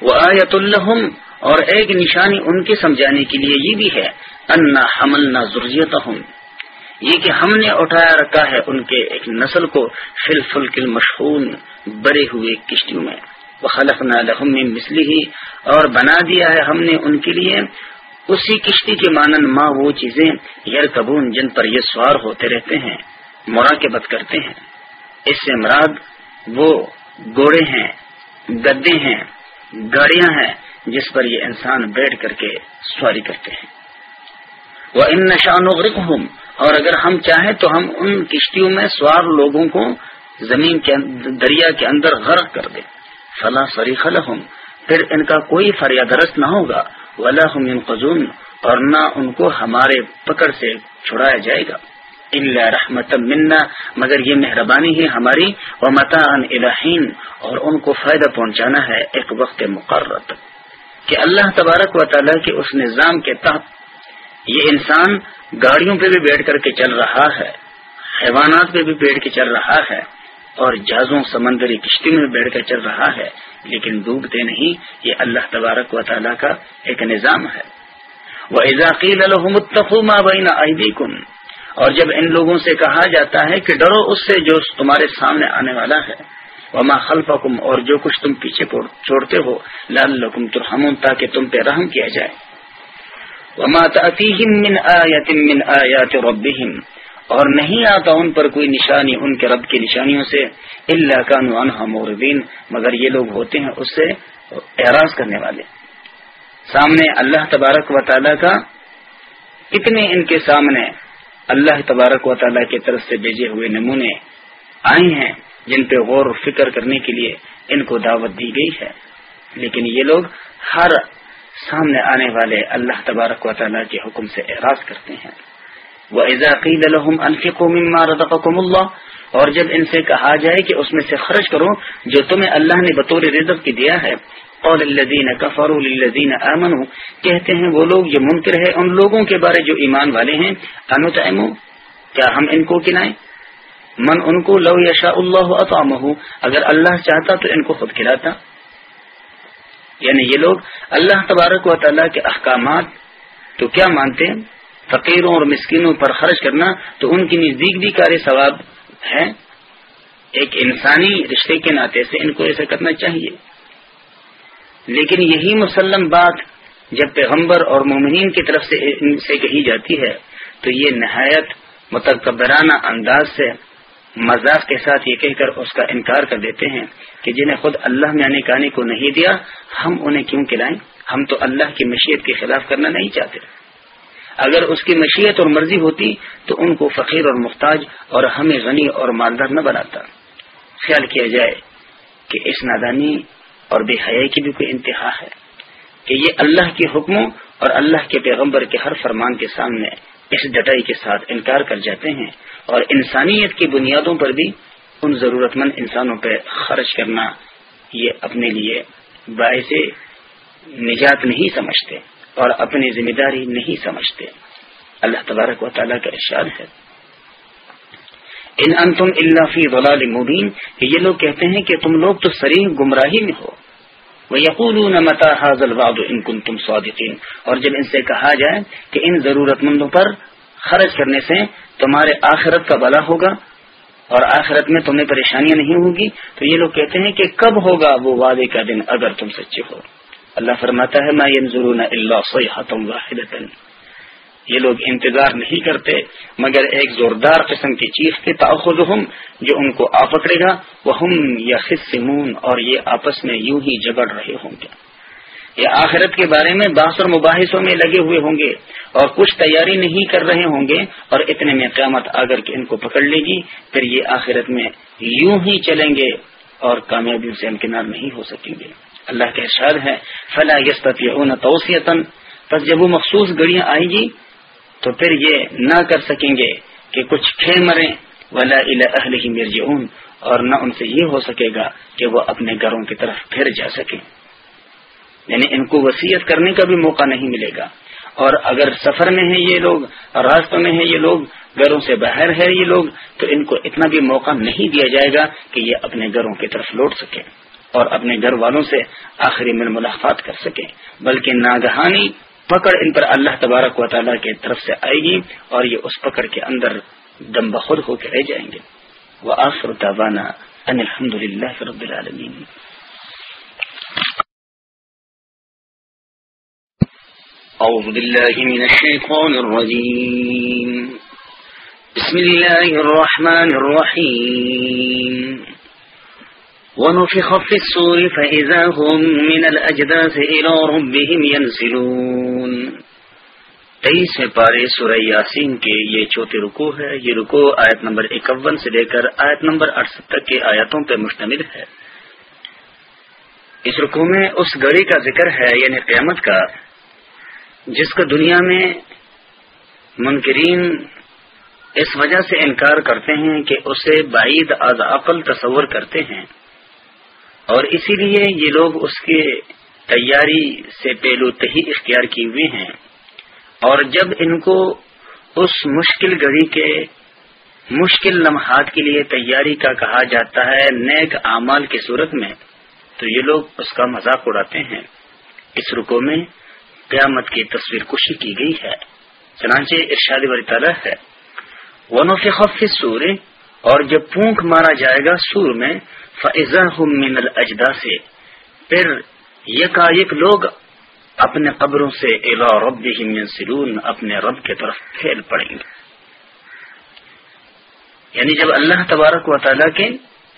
وہ آیت الحم اور ایک نشانی ان کے سمجھانے کے لیے یہ بھی ہے، انا حمل نہ ضروریت یہ کہ ہم نے اٹھایا رکھا ہے ان کے ایک نسل کو فل فل مشہور بڑے ہوئے کشتیوں میں۔ وہ خلق نہ لحم مسلی ہی اور بنا دیا ہے ہم نے ان کے لیے۔ اسی کشتی کے مانند ماں وہ چیزیں یر کبون جن پر یہ سوار ہوتے رہتے ہیں، مراقبت کرتے ہیں۔ اس سے مراد وہ گوڑے ہیں، گدے ہیں۔ گاڑیاں ہیں جس پر یہ انسان بیٹھ کر کے سواری کرتے ہیں۔ وہ ان نشان و اور اگر ہم چاہیں تو ہم ان کشتیوں میں سوار لوگوں کو زمین کے دریا کے اندر غرق کر دیں۔ فلاں فریق پھر ان کا کوئی فریاد رست نہ ہوگا۔ ولا ہم قزون اور نہ ان کو ہمارے پکڑ سے چھڑایا جائے گا۔ اللہ رحمت منا، مگر یہ مہربانی ہے ہماری و متا الہین اور ان کو فائدہ پہنچانا ہے ایک وقت مقرر کہ اللہ تبارک و تعالیٰ کے اس نظام کے تحت یہ انسان گاڑیوں پہ بھی بیٹھ کر کے چل رہا ہے، حیوانات پہ بھی بیٹھ کے چل رہا ہے، اور جہازوں، سمندری کشتی میں بیٹھ کر چل رہا ہے، لیکن ڈوبتے نہیں، یہ اللہ تبارک و تعالیٰ کا ایک نظام ہے۔ وہ اضاقیل اور جب ان لوگوں سے کہا جاتا ہے کہ ڈرو اس سے جو تمہارے سامنے آنے والا ہے، وما خلفکم اور جو کچھ تم پیچھے چھوڑتے ہو لعلکم ترحمون، تاکہ تم پہ رحم کیا جائے۔ وما تأتیہم من آیت من آیات ربہم اور نہیں آتا ان پر کوئی نشانی ان کے رب کی نشانیوں سے اللہ کا نوان موردین مگر یہ لوگ ہوتے ہیں اس سے اعراض کرنے والے۔ سامنے اللہ تبارک و تعالیٰ کا، اتنے ان کے سامنے اللہ تبارک و تعالیٰ کی طرف سے بھیجے ہوئے نمونے آئے ہیں جن پہ غور و فکر کرنے کے لیے ان کو دعوت دی گئی ہے۔ لیکن یہ لوگ ہر سامنے آنے والے اللہ تبارک و تعالیٰ کے حکم سے اعراض کرتے ہیں۔ وہ قِيلَ لَهُمْ أَنفِقُوا مِمَّا رَزَقَكُمُ اور جب ان سے کہا جائے کہ اس میں سے خرچ کرو جو تمہیں اللہ نے بطور رزق کی دیا ہے اور الذین کفروا للذین آمنوا۔ کہتے ہیں وہ لوگ جو منکر ہے ان لوگوں کے بارے جو ایمان والے ہیں۔ انتعمو کیا ہم ان کو کنائیں من ان کو لو یشاء اللہ اطعمہ۔ اگر اللہ چاہتا تو ان کو خود کھلاتا۔ یعنی یہ لوگ، اللہ تبارک و تعالیٰ کے احکامات تو کیا مانتے ہیں؟ فقیروں اور مسکینوں پر خرچ کرنا تو ان کی نزدیک بھی کار ثواب ہے۔ ایک انسانی رشتے کے ناطے سے ان کو ایسا کرنا چاہیے۔ لیکن یہی مسلم بات جب پیغمبر اور مومنین کی طرف سے ان سے کہی جاتی ہے، تو یہ نہایت متکبرانہ انداز سے مذاق کے ساتھ یہ کہہ کر اس کا انکار کر دیتے ہیں کہ جنہیں خود اللہ میں آنے کہانی کو نہیں دیا، ہم انہیں کیوں کھلائیں؟ ہم تو اللہ کی مشیت کے خلاف کرنا نہیں چاہتے۔ اگر اس کی مشیت اور مرضی ہوتی تو ان کو فقیر اور محتاج اور ہمیں غنی اور مالدار نہ بناتا۔ خیال کیا جائے کہ اس نادانی اور بے حیائی کی بھی کوئی انتہا ہے کہ یہ اللہ کے حکموں اور اللہ کے پیغمبر کے ہر فرمان کے سامنے اس ڈٹائی کے ساتھ انکار کر جاتے ہیں اور انسانیت کی بنیادوں پر بھی ان ضرورت مند انسانوں پہ خرچ کرنا یہ اپنے لیے باعث نجات نہیں سمجھتے اور اپنی ذمہ داری نہیں سمجھتے۔ اللہ تبارک و تعالیٰ کا ارشاد ہے۔ ان انتم اللہ فی ضلال مبین، کہ یہ لوگ کہتے ہیں کہ تم لوگ تو سریح گمراہی میں ہو۔ وہ یقول متا حاضل واد ان کن تم صادقین اور جب ان سے کہا جائے کہ ان ضرورت مندوں پر خرچ کرنے سے تمہارے آخرت کا بلا ہوگا اور آخرت میں تمہیں پریشانیاں نہیں ہوگی تو یہ لوگ کہتے ہیں کہ کب ہوگا وہ وعدے کا دن اگر تم سچے ہو۔ اللہ فرماتا ہے میں ضرور اللہ واحد یہ لوگ انتظار نہیں کرتے، مگر ایک زوردار قسم کی چیز کے تاخذ جو ان کو آ پکڑے گا وہ ہم یا خصمون اور یہ آپس میں یوں ہی جگڑ رہے ہوں گے۔ یہ آخرت کے بارے میں باس اور مباحثوں میں لگے ہوئے ہوں گے اور کچھ تیاری نہیں کر رہے ہوں گے اور اتنے میں قیامت اگر کہ ان کو پکڑ لے گی، پھر یہ آخرت میں یوں ہی چلیں گے اور کامیابی سے انکنار نہیں ہو سکیں گے۔ اللہ کا ارشاد ہے فلاں یستون توسیتن بس جب وہ مخصوص گڑیاں آئیں گی تو پھر یہ نہ کر سکیں گے کہ کچھ کھے مریں۔ ولا اہل ہی مرج اور نہ ان سے یہ ہو سکے گا کہ وہ اپنے گھروں کی طرف پھر جا سکیں۔ یعنی ان کو وسیعت کرنے کا بھی موقع نہیں ملے گا۔ اور اگر سفر میں ہیں یہ لوگ، راستوں میں ہیں یہ لوگ، گھروں سے باہر ہے یہ لوگ، تو ان کو اتنا بھی موقع نہیں دیا جائے گا کہ یہ اپنے گھروں کی طرف لوٹ سکیں اور اپنے گھر والوں سے آخری میں ملاقات کر سکیں۔ بلکہ ناگہانی پکڑ ان پر اللہ تبارک و تعالیٰ کی طرف سے آئے گی اور یہ اس پکڑ کے اندر دم بخود ہو کے رہ جائیں گے۔ وہ آخر تابانہ ان الحمد للہ رب العالمین۔ أعوذ بالله من الشيطان الرجيم بسم الله الرحمن الرحيم ونفخ في الصور فإذا هم من الأجداث إلى ربهم ينسلون تیئیس میں پارے سورہ یاسین کے یہ چوتھی رکو ہے۔ یہ رکو آیت نمبر اکون سے لے کر آیت نمبر اڑسٹھ تک کے آیتوں پر مشتمل ہے۔ اس رکو میں اس گڑی کا ذکر ہے یعنی قیامت کا، جس کا دنیا میں منکرین اس وجہ سے انکار کرتے ہیں کہ اسے بعید از عقل تصور کرتے ہیں۔ اور اسی لیے یہ لوگ اس کے تیاری سے پہلو تہی اختیار کیے ہوئے ہیں۔ اور جب ان کو اس مشکل گھڑی کے مشکل لمحات کے لیے تیاری کا کہا جاتا ہے نیک اعمال کی صورت میں، تو یہ لوگ اس کا مذاق اڑاتے ہیں۔ اس رکو میں قیامت کی تصویر کشی کی گئی ہے۔ چنانچہ ارشاد تعالیٰ ہے۔ ون و سورے اور جب پونک مارا جائے گا سور میں فضا من الجدا سے پھر یکا یک لوگ اپنے قبروں سے الا رب سلون اپنے رب کی طرف پھیل پڑیں گے۔ یعنی جب اللہ تبارک و تعالیٰ کے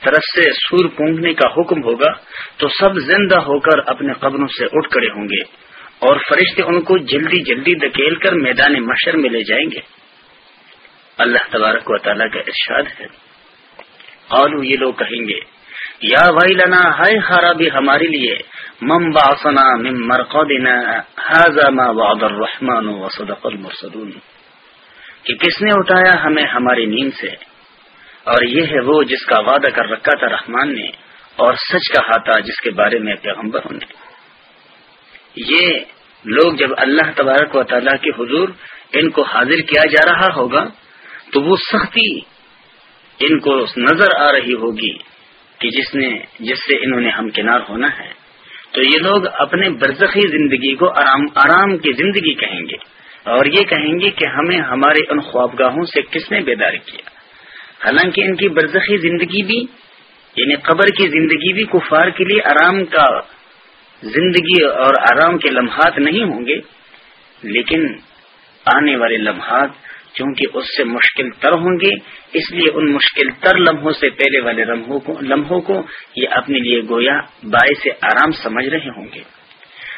طرف سے سور پونگنے کا حکم ہوگا، تو سب زندہ ہو کر اپنے قبروں سے اٹھ کڑے ہوں گے اور فرشتے ان کو جلدی جلدی دکیل کر میدان مشر میں لے جائیں گے۔ اللہ تبارک و تعالیٰ کا ارشاد ہے۔ آلو یہ لوگ کہیں گے یا بھائی لنا ہائے خرابی ہمارے لیے مم باسنا مم مرقدنا، هذا ما وعد الرحمن وصدق المرسلون۔ کہ کس نے اٹھایا ہمیں ہماری نیند سے؟ اور یہ ہے وہ جس کا وعدہ کر رکھا تھا رحمان نے، اور سچ کہا تھا جس کے بارے میں پیغمبروں نے۔ یہ لوگ جب اللہ تبارک و تعالیٰ کے حضور ان کو حاضر کیا جا رہا ہوگا، تو وہ سختی ان کو نظر آ رہی ہوگی۔ کہ جس نے جس سے انہوں نے ہمکنار ہونا ہے، تو یہ لوگ اپنے برزخی زندگی کو آرام آرام کی زندگی کہیں گے۔ اور یہ کہیں گے کہ ہمیں ہمارے ان خوابگاہوں سے کس نے بیدار کیا؟ حالانکہ ان کی برزخی زندگی بھی یعنی قبر کی زندگی بھی کفار کے لیے آرام کا زندگی اور آرام کے لمحات نہیں ہوں گے، لیکن آنے والے لمحات چونکہ اس سے مشکل تر ہوں گے۔ اس لیے ان مشکل تر لمحوں سے پہلے والے لمحوں کو یہ اپنے لیے گویا باعث آرام سمجھ رہے ہوں گے۔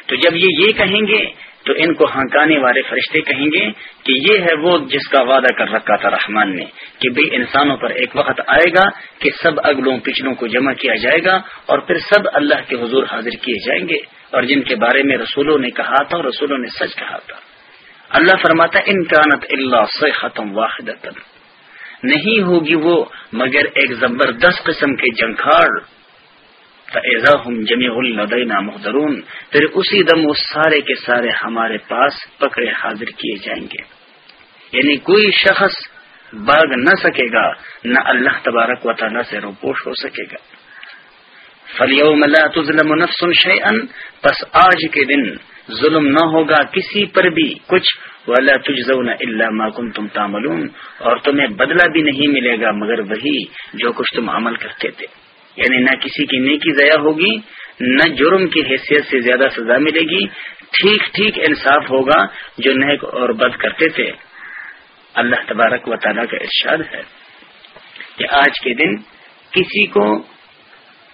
تو جب یہ یہ کہیں گے، تو ان کو ہنکانے والے فرشتے کہیں گے کہ یہ ہے وہ جس کا وعدہ کر رکھا تھا رحمان نے کہ بھئی انسانوں پر ایک وقت آئے گا کہ سب اگلوں پچھلوں کو جمع کیا جائے گا اور پھر سب اللہ کے حضور حاضر کیے جائیں گے۔ اور جن کے بارے میں رسولوں نے کہا تھا اور رسولوں نے سچ کہا تھا۔ اللہ فرماتا انکانت اللہ سے ختم واحد نہیں ہوگی وہ مگر ایک زبردست قسم کے جنکھاڑ ہم جمی الدینہ محدرون پھر اسی دم وہ سارے کے سارے ہمارے پاس پکڑے حاضر کیے جائیں گے۔ یعنی کوئی شخص باغ نہ سکے گا، نہ اللہ تبارک و تعالیٰ سے روپوش ہو سکے گا۔ فلیوم لا تظلم نفس شیئا پس آج کے دن ظلم نہ ہوگا کسی پر بھی کچھ۔ والا تجزون اللہ ماکم تم تاملون اور تمہیں بدلہ بھی نہیں ملے گا مگر وہی جو کچھ تم عمل کرتے تھے۔ یعنی نہ کسی کی نیکی ضائع ہوگی، نہ جرم کی حیثیت سے زیادہ سزا ملے گی۔ ٹھیک ٹھیک انصاف ہوگا جو نیک اور بد کرتے تھے۔ اللہ تبارک و تعالیٰ کا ارشاد ہے کہ آج کے دن کسی کو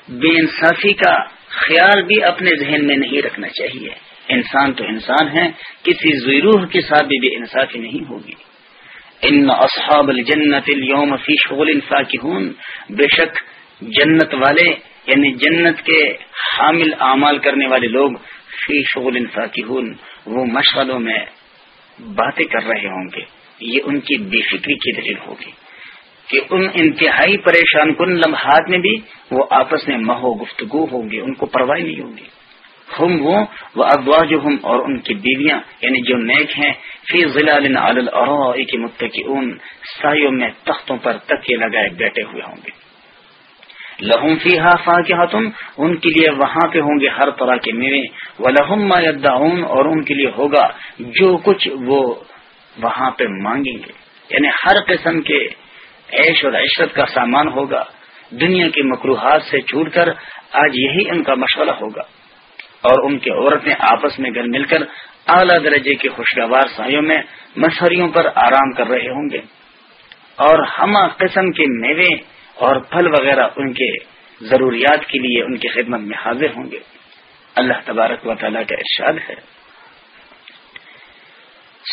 بے انصافی کا خیال بھی اپنے ذہن میں نہیں رکھنا چاہیے۔ انسان تو انسان ہے کسی ضرور کے ساتھ بھی بے انصافی نہیں ہوگی۔ ان اصحاب الجنت اليوم فی شغل فاکہون، بے شک جنت والے یعنی جنت کے حامل اعمال کرنے والے لوگ فی شغل فاکہون، وہ مشغلوں میں باتیں کر رہے ہوں گے۔ یہ ان کی بے فکری کی دلیل ہوگی۔ کہ ان انتہائی پریشان کن لمحات میں بھی وہ آپس میں مہو گفتگو ہوں گے، ان کو پرواہ نہیں ہوگی ہم وہ اغوا جو ہم اور ان کی بیویاں یعنی جو نیک ہیں، فی کی متقی اون سایوں میں تختوں پر تکے لگائے بیٹھے ہوئے ہوں گے۔ لہم فی ہا کے ان کے لیے وہاں پہ ہوں گے ہر طرح کے میوے۔ و لہم یدعون، اور ان کے لیے ہوگا جو کچھ وہ وہاں پہ مانگیں گے۔ یعنی ہر قسم کے عیش اور عشرت کا سامان ہوگا۔ دنیا کے مقروحات سے چھوٹ کر آج یہی ان کا مشورہ ہوگا۔ اور ان کی عورتیں آپس میں گل مل کر اعلیٰ درجے کے خوشگوار سایوں میں مشہریوں پر آرام کر رہے ہوں گے۔ اور ہم قسم کے میوے اور پھل وغیرہ ان کے ضروریات کے لیے ان کی خدمت میں حاضر ہوں گے۔ اللہ تبارک و تعالیٰ کا ارشاد ہے۔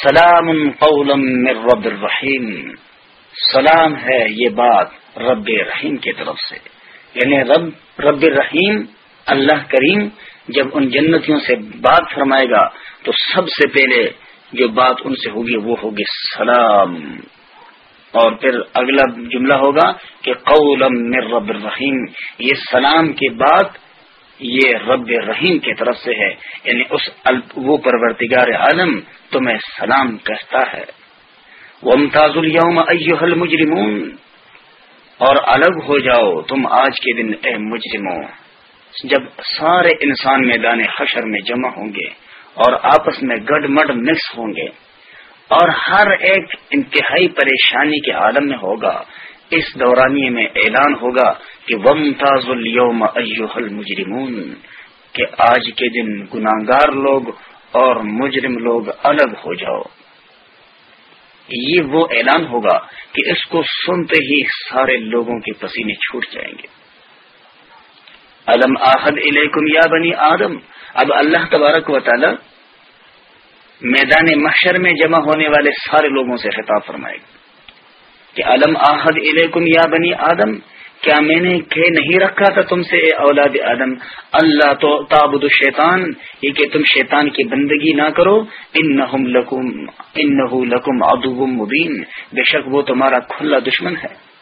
سلام قولا من رب الرحیم۔ سلام ہے یہ بات رب رحیم کی طرف سے۔ یعنی رب رب الرحیم، اللہ کریم جب ان جنتیوں سے بات فرمائے گا تو سب سے پہلے جو بات ان سے ہوگی وہ ہوگی سلام۔ اور پھر اگلا جملہ ہوگا کہ قولم من رب الرحیم، یہ سلام کی بات یہ رب رحیم کی طرف سے ہے۔ یعنی اس وہ پرورتگار عالم تمہیں سلام کہتا ہے۔ وہ ممتاز الوم المجرمون۔ اور الگ ہو جاؤ تم آج کے دن اے مجرموں۔ جب سارے انسان میدان حشر میں جمع ہوں گے اور آپس میں گڈ مڈ مکس ہوں گے اور ہر ایک انتہائی پریشانی کے عالم میں ہوگا، اس دورانی میں اعلان ہوگا کہ وم تاز الوم المجرمون، کہ آج کے دن گناگار لوگ اور مجرم لوگ الگ ہو جاؤ۔ یہ وہ اعلان ہوگا کہ اس کو سنتے ہی سارے لوگوں کے پسینے چھوٹ جائیں گے۔ علم آحد علیکم یا بنی آدم؟ اب اللہ تبارک و تعالی میدان محشر میں جمع ہونے والے سارے لوگوں سے خطاب فرمائے گا کہ علم آحد علیکم یا بنی آدم؟ کیا میں نے کہ نہیں رکھا تھا تم سے اولاد آدم؟ اللہ تو تابد الشیطان، یہ کہ تم شیطان کی بندگی نہ کرو ان لکم ان لکم ادو مبین۔ بے شک وہ تمہارا کھلا دشمن ہے۔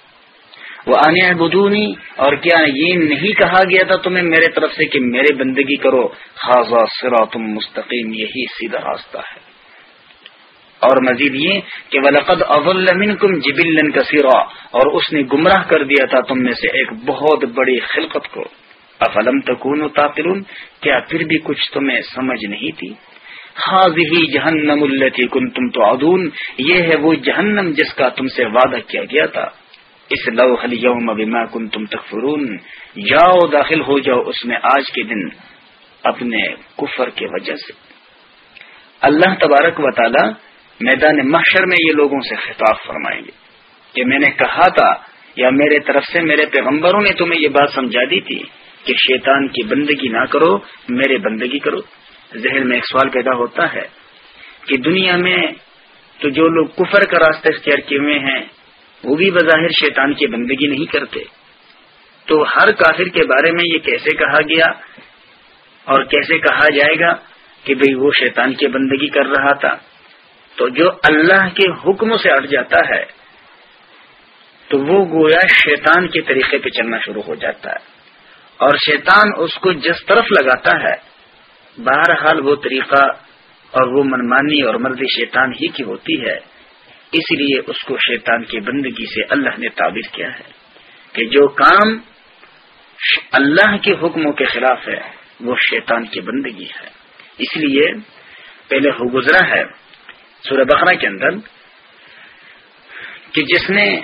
وہ بدونی اور کیا یہ نہیں کہا گیا تھا تمہیں میرے طرف سے کہ میرے بندگی کرو؟ خاصا سرا تم مستقیم، یہی سیدھا راستہ ہے۔ اور مزید یہ کہ ولقد اضل کم جبل کثیرا اور اس نے گمراہ کر دیا تھا تم میں سے ایک بہت بڑی خلقت کو۔ افلم تکون تاطر کیا پھر بھی کچھ تمہیں سمجھ نہیں تھی؟ حاضی جہنم التی کن تم تو ادون یہ ہے وہ جہنم جس کا تم سے وعدہ کیا گیا تھا۔ اس لو یوم بما کن تم تکفرون؟ جاؤ داخل ہو جاؤ اس میں آج کے دن اپنے کفر کے وجہ سے۔ اللہ تبارک و تعالی میدان محشر میں یہ لوگوں سے خطاب فرمائیں گے۔ کہ میں نے کہا تھا، یا میرے طرف سے میرے پیغمبروں نے تمہیں یہ بات سمجھا دی تھی کہ شیطان کی بندگی نہ کرو، میرے بندگی کرو۔ ذہن میں ایک سوال پیدا ہوتا ہے کہ دنیا میں تو جو لوگ کفر کا راستہ اختیار کیے ہوئے ہیں وہ بھی بظاہر شیطان کی بندگی نہیں کرتے۔ تو ہر کافر کے بارے میں یہ کیسے کہا گیا اور کیسے کہا جائے گا کہ بھئی وہ شیطان کی بندگی کر رہا تھا؟ تو جو اللہ کے حکم سے اٹ جاتا ہے، تو وہ گویا شیطان کے طریقے پہ چلنا شروع ہو جاتا ہے۔ اور شیطان اس کو جس طرف لگاتا ہے، بہرحال وہ طریقہ اور وہ منمانی اور مرضی شیطان ہی کی ہوتی ہے۔ اس لیے اس کو شیطان کی بندگی سے اللہ نے تعبیر کیا ہے کہ جو کام اللہ کے حکموں کے خلاف ہے، وہ شیطان کی بندگی ہے۔ اس لیے پہلے ہو گزرا ہے سورہ بقرہ کے اندر کہ جس نے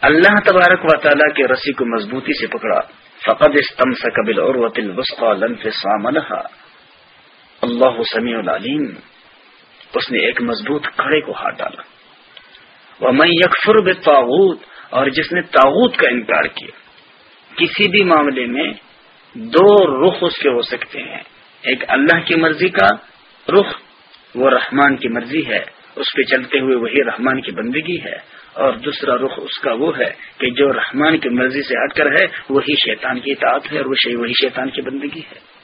اللہ تبارک و تعالیٰ کے رسی کو مضبوطی سے پکڑا، فقد استم سے قبل اور وطل اللہ سمیع العلیم، اس نے ایک مضبوط کھڑے کو ہاتھ ڈالا۔ وہ میں یکفر بے اور جس نے تاغوت کا انکار کیا، کسی بھی معاملے میں دو رخ اس کے ہو سکتے ہیں۔ ایک اللہ کی مرضی کا رخ، وہ رحمان کی مرضی ہے، اس پہ چلتے ہوئے وہی رحمان کی بندگی ہے۔ اور دوسرا رخ اس کا وہ ہے کہ جو رحمان کی مرضی سے ہٹ کر ہے، وہی شیطان کی اطاعت ہے اور وہی شیطان کی بندگی ہے۔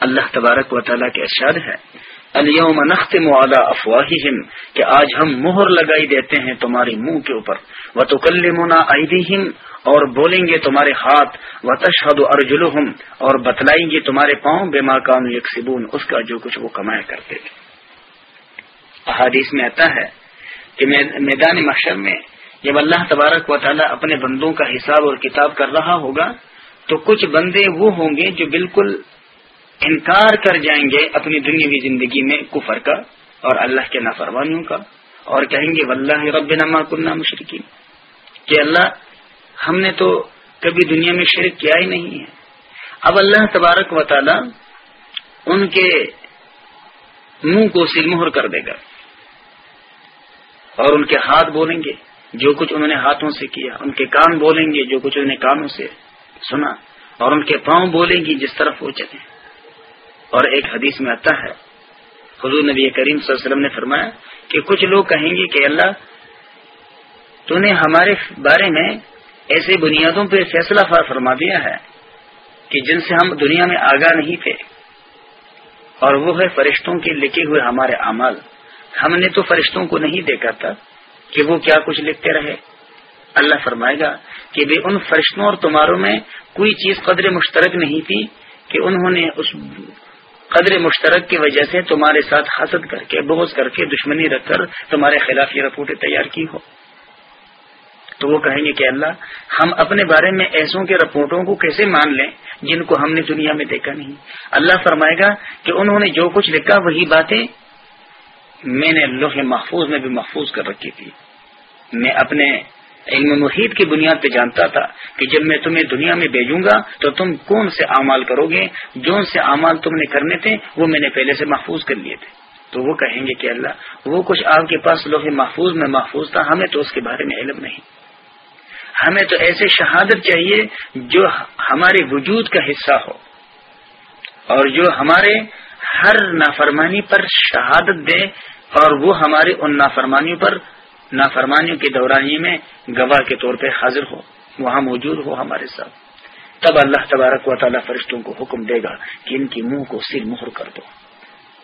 اللہ تبارک و تعالیٰ کے ارشاد ہے اليوم نختم على افواہہم کہ آج ہم مہر لگائی دیتے ہیں تمہاری منہ کے اوپر۔ وہ تو اور بولیں گے تمہارے ہاتھ۔ و تشہد اور بتلائیں گے تمہارے پاؤں بے ماکان یکسبون۔ اس کا جو کچھ وہ کمایا کرتے تھے۔ احادیث میں آتا ہے کہ میدان محشر میں جب اللہ تبارک و تعالیٰ اپنے بندوں کا حساب اور کتاب کر رہا ہوگا، تو کچھ بندے وہ ہوں گے جو بالکل انکار کر جائیں گے اپنی دنیا زندگی میں کفر کا اور اللہ کے نافرمانیوں کا اور کہیں گے واللہ رب نما کنہ مشرقین کہ اللہ، ہم نے تو کبھی دنیا میں شرک کیا ہی نہیں ہے۔ اب اللہ تبارک و تعالی ان کے منہ کو سلمہر کر دے گا اور ان کے ہاتھ بولیں گے۔ جو کچھ انہوں نے ہاتھوں سے کیا، ان کے کان بولیں گے۔ جو کچھ انہوں نے کانوں سے سنا اور ان کے پاؤں بولیں گی جس طرف وہ چلے اور ایک حدیث میں آتا ہے، حضور نبی کریم صلی اللہ علیہ وسلم نے فرمایا کہ کچھ لوگ کہیں گے کہ اللہ، تو نے ہمارے بارے میں ایسے بنیادوں پہ فیصلہ فرما دیا ہے کہ جن سے ہم دنیا میں آگاہ نہیں تھے، اور وہ ہے فرشتوں کے لکھے ہوئے ہمارے اعمال۔ ہم نے تو فرشتوں کو نہیں دیکھا تھا کہ وہ کیا کچھ لکھتے رہے۔ اللہ فرمائے گا کہ بے ان فرشتوں اور تمہاروں میں کوئی چیز قدر مشترک نہیں تھی کہ انہوں نے اس قدر مشترک کی وجہ سے تمہارے ساتھ حسد کر کے، بغض کر کے، دشمنی رکھ کر تمہارے خلاف یہ رپورٹیں تیار کی ہو۔ تو وہ کہیں گے کہ اللہ، ہم اپنے بارے میں ایسوں کے رپورٹوں کو کیسے مان لیں جن کو ہم نے دنیا میں دیکھا نہیں؟ اللہ فرمائے گا کہ انہوں نے جو کچھ لکھا، وہی باتیں میں نے لوہے محفوظ میں بھی محفوظ کر رکھی تھی۔ میں اپنے علم محیط کی بنیاد پہ جانتا تھا کہ جب میں تمہیں دنیا میں بھیجوں گا تو تم کون سے اعمال کرو گے؟ جون سے اعمال تم نے کرنے تھے، وہ میں نے پہلے سے محفوظ کر لیے تھے۔ تو وہ کہیں گے کہ اللہ، وہ کچھ آپ کے پاس لوہے محفوظ میں محفوظ تھا، ہمیں تو اس کے بارے میں علم نہیں۔ ہمیں تو ایسے شہادت چاہیے جو ہمارے وجود کا حصہ ہو اور جو ہمارے ہر نافرمانی پر شہادت دے اور وہ ہمارے ان نافرمانیوں پر نافرمانیوں کے دورانی میں گواہ کے طور پہ حاضر ہو، وہاں موجود ہو ہمارے ساتھ۔ تب اللہ تبارک و تعالیٰ فرشتوں کو حکم دے گا کہ ان کی منہ کو سر مہر کر دو۔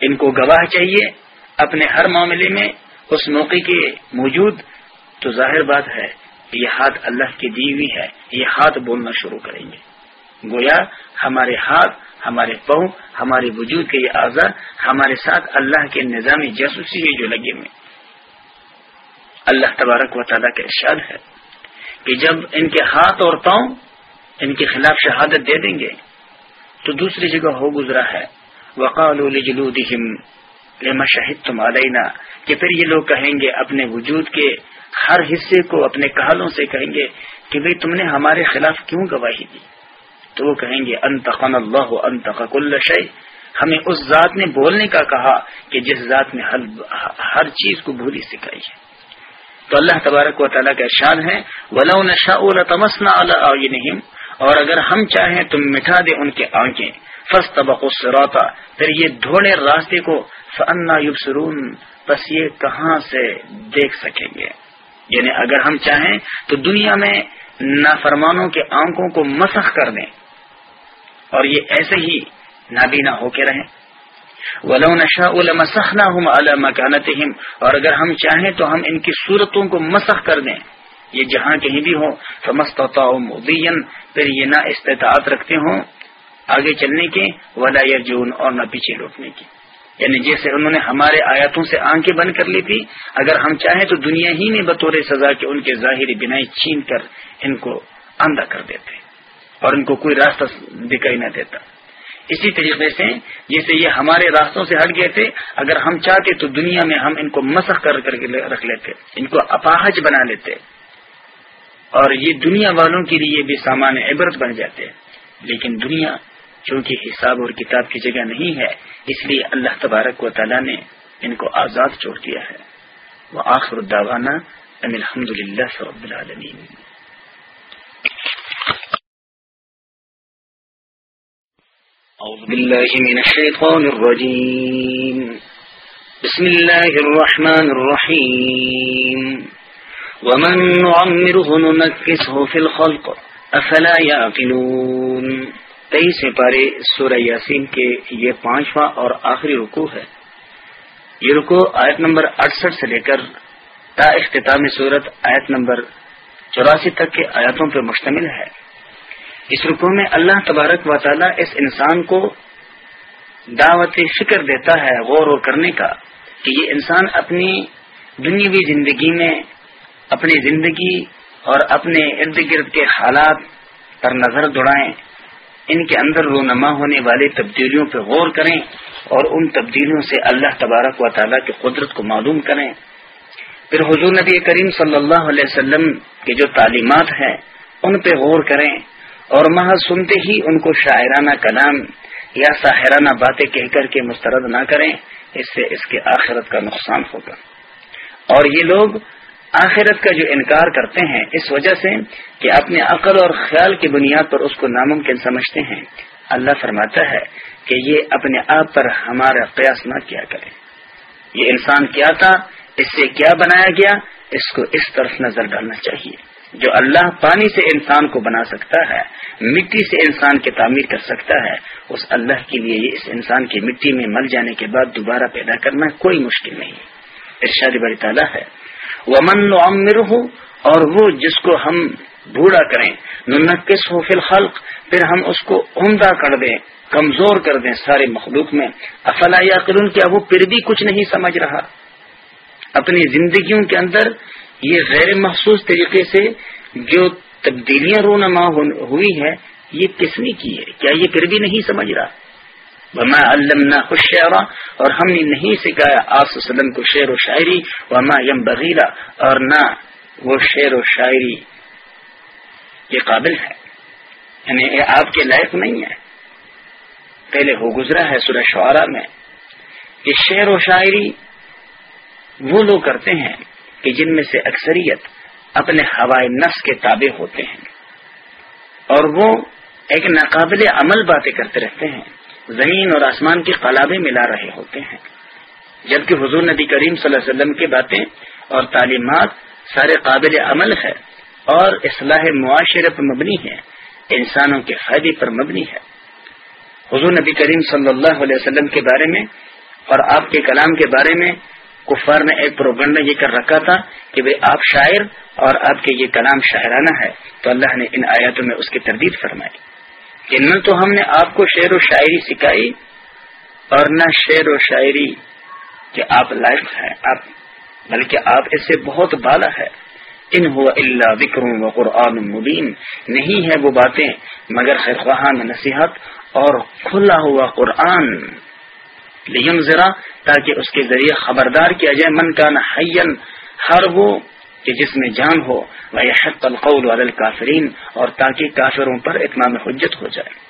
ان کو گواہ چاہیے۔ اپنے ہر معاملے میں اس موقع کے موجود تو ظاہر بات ہے، یہ ہاتھ اللہ کی دی ہوئی ہے، یہ ہاتھ بولنا شروع کریں گے۔ گویا ہمارے ہاتھ، ہمارے پاؤں، ہمارے وجود کے یہ اعضا ہمارے ساتھ اللہ کے نظامی جاسوسی جو لگے ہوئے۔ اللہ تبارک و تعالیٰ کا ارشاد ہے کہ جب ان کے ہاتھ اور پاؤں ان کے خلاف شہادت دے دیں گے، تو دوسری جگہ ہو گزرا ہے۔ وقال لما شہید تم علینا کہ پھر یہ لوگ کہیں گے اپنے وجود کے ہر حصے کو اپنے کہالوں سے کہیں گے کہ بھئی تم نے ہمارے خلاف کیوں گواہی دی؟ تو وہ کہیں گے انتقن اللہ انتق کل شے ہمیں اس ذات نے بولنے کا کہا کہ جس ذات نے ہر چیز کو بھولی سکھائی ہے۔ تو اللہ تبارک و تعالیٰ کا ارشاد ہے ولو نشاء اور اگر ہم چاہیں تم مٹھا دے ان کے آنکھیں۔ فس طبق پھر یہ دھوڑے راستے کو فنا یبسرون بس یہ کہاں سے دیکھ سکیں گے؟ یعنی اگر ہم چاہیں تو دنیا میں نافرمانوں کے آنکھوں کو مسخ کر دیں۔ اور یہ ایسے ہی نابینا ہو کے رہیں۔ ولو نشاء لمسخناهم على مكانتهم اور اگر ہم چاہیں تو ہم ان کی صورتوں کو مسخ کر دیں۔ یہ جہاں کہیں بھی ہو، فمستطاعوا مضيا۔ پھر یہ نہ استطاعت رکھتے ہوں آگے چلنے کے، ولا يرجون اور نہ پیچھے لوٹنے کی یعنی جیسے انہوں نے ہمارے آیاتوں سے آنکھیں بند کر لی تھی، اگر ہم چاہیں تو دنیا ہی میں بطور سزا کے ان کے ظاہری بنائی چھین کر ان کو اندھا کر دیتے، اور ان کو کوئی راستہ دکھائی نہ دیتا۔ اسی طریقے سے جیسے یہ ہمارے راستوں سے ہٹ گئے تھے، اگر ہم چاہتے تو دنیا میں ہم ان کو مسخ کر کر کے رکھ لیتے، ان کو اپاہج بنا لیتے۔ اور یہ دنیا والوں کے لیے بھی سامان عبرت بن جاتے۔ لیکن دنیا چونکہ حساب اور کتاب کی جگہ نہیں ہے، اس لیے اللہ تبارک و تعالیٰ نے ان کو آزاد چھوڑ دیا ہے۔ وہ آخر الداوانہ الحمد للہ رب العالمین۔ أعوذ بالله من الشيطان الرجيم. بسم الله الرحمن الرحيم. ومن نعمره ننكسه في الخلق، أفلا يعقلون. تیئیس پارے سورہ یاسین کے یہ پانچواں اور آخری رکو ہے. یہ رکو آیت نمبر اڑسٹھ سے لے کر تا اختتام صورت آیت نمبر چوراسی تک کے آیاتوں پر مشتمل ہے. اس رکو میں اللہ تبارک و تعالی اس انسان کو دعوت فکر دیتا ہے، غور و کرنے کا کہ یہ انسان اپنی دنیاوی زندگی میں اپنی زندگی اور اپنے ارد گرد کے حالات پر نظر دوڑائیں، ان کے اندر رونما ہونے والی تبدیلیوں پہ غور کریں اور ان تبدیلیوں سے اللہ تبارک و تعالیٰ کی قدرت کو معلوم کریں۔ پھر حضور نبی کریم صلی اللہ علیہ وسلم کی جو تعلیمات ہیں، ان پہ غور کریں۔ اور محض سنتے ہی ان کو شاعرانہ کلام یا ساحرانہ باتیں کہہ کر کے مسترد نہ کریں، اس سے اس کے آخرت کا نقصان ہوگا۔ اور یہ لوگ آخرت کا جو انکار کرتے ہیں، اس وجہ سے کہ اپنے عقل اور خیال کی بنیاد پر اس کو ناممکن سمجھتے ہیں۔ اللہ فرماتا ہے کہ یہ اپنے آپ پر ہمارا قیاس نہ کیا کرے۔ یہ انسان کیا تھا، اس سے کیا بنایا گیا، اس کو اس طرف نظر ڈالنا چاہیے۔ جو اللہ پانی سے انسان کو بنا سکتا ہے، مٹی سے انسان کی تعمیر کر سکتا ہے، اس اللہ کے لیے اس انسان کی مٹی میں مر جانے کے بعد دوبارہ پیدا کرنا کوئی مشکل نہیں۔ ارشاد بڑی تعالیٰ ہے۔ وہ من عمر ہو اور وہ جس کو ہم بوڑھا کریں ننکس ہو فی الخلق، پھر ہم اس کو عمدہ کر دیں، کمزور کر دیں سارے مخلوق میں۔ افلا یا کیا وہ پھر بھی کچھ نہیں سمجھ رہا؟ اپنی زندگیوں کے اندر یہ غیر محسوس طریقے سے جو تبدیلیاں رونما ہوئی ہے یہ کس نے کی ہے؟ کیا یہ پھر بھی نہیں سمجھ رہا؟ وما علمنا خوشیارا اور ہم نے نہیں سکھایا آپ وسلم کو شعر و شاعری، وما یم بغیرہ اور نہ وہ شعر و شاعری کے قابل ہے۔ یعنی آپ کے لائق نہیں ہے۔ پہلے ہو گزرا ہے سورہ شعرا میں۔ کہ شعر و شاعری وہ لوگ کرتے ہیں کہ جن میں سے اکثریت اپنے ہوائے نفس کے تابع ہوتے ہیں اور وہ ایک ناقابل عمل باتیں کرتے رہتے ہیں، زمین اور آسمان کی قلابیں ملا رہے ہوتے ہیں۔ جبکہ حضور نبی کریم صلی اللہ علیہ وسلم کی باتیں اور تعلیمات سارے قابل عمل ہے اور اصلاح معاشرے پر مبنی ہے انسانوں کے فائدے پر مبنی ہے حضور نبی کریم صلی اللہ علیہ وسلم کے بارے میں اور آپ کے کلام کے بارے میں کفار نے ایک پروگنڈا یہ کر رکھا تھا کہ بھائی آپ شاعر اور آپ کے یہ کلام شاعرانہ ہے، تو اللہ نے ان آیاتوں میں اس کی تردید فرمائی۔ کہ نہ تو ہم نے آپ کو شعر و شاعری سکھائی اور نہ شعر و شاعری کہ آپ لائق ہیں، آپ بلکہ آپ اس سے بہت بالا ہے۔ ان ہو اللہ وکر و قرآن مبین۔ نہیں ہے وہ باتیں، مگر خیر خواہان نصیحت اور کھلا ہوا قرآن۔ لیم ذرا تاکہ اس کے ذریعے خبردار کیا جائے، من کا نہ ہر وہ کہ جس میں جان ہو، وہ حق القول القافرین اور تاکہ کافروں پر اتمام حجت ہو جائے۔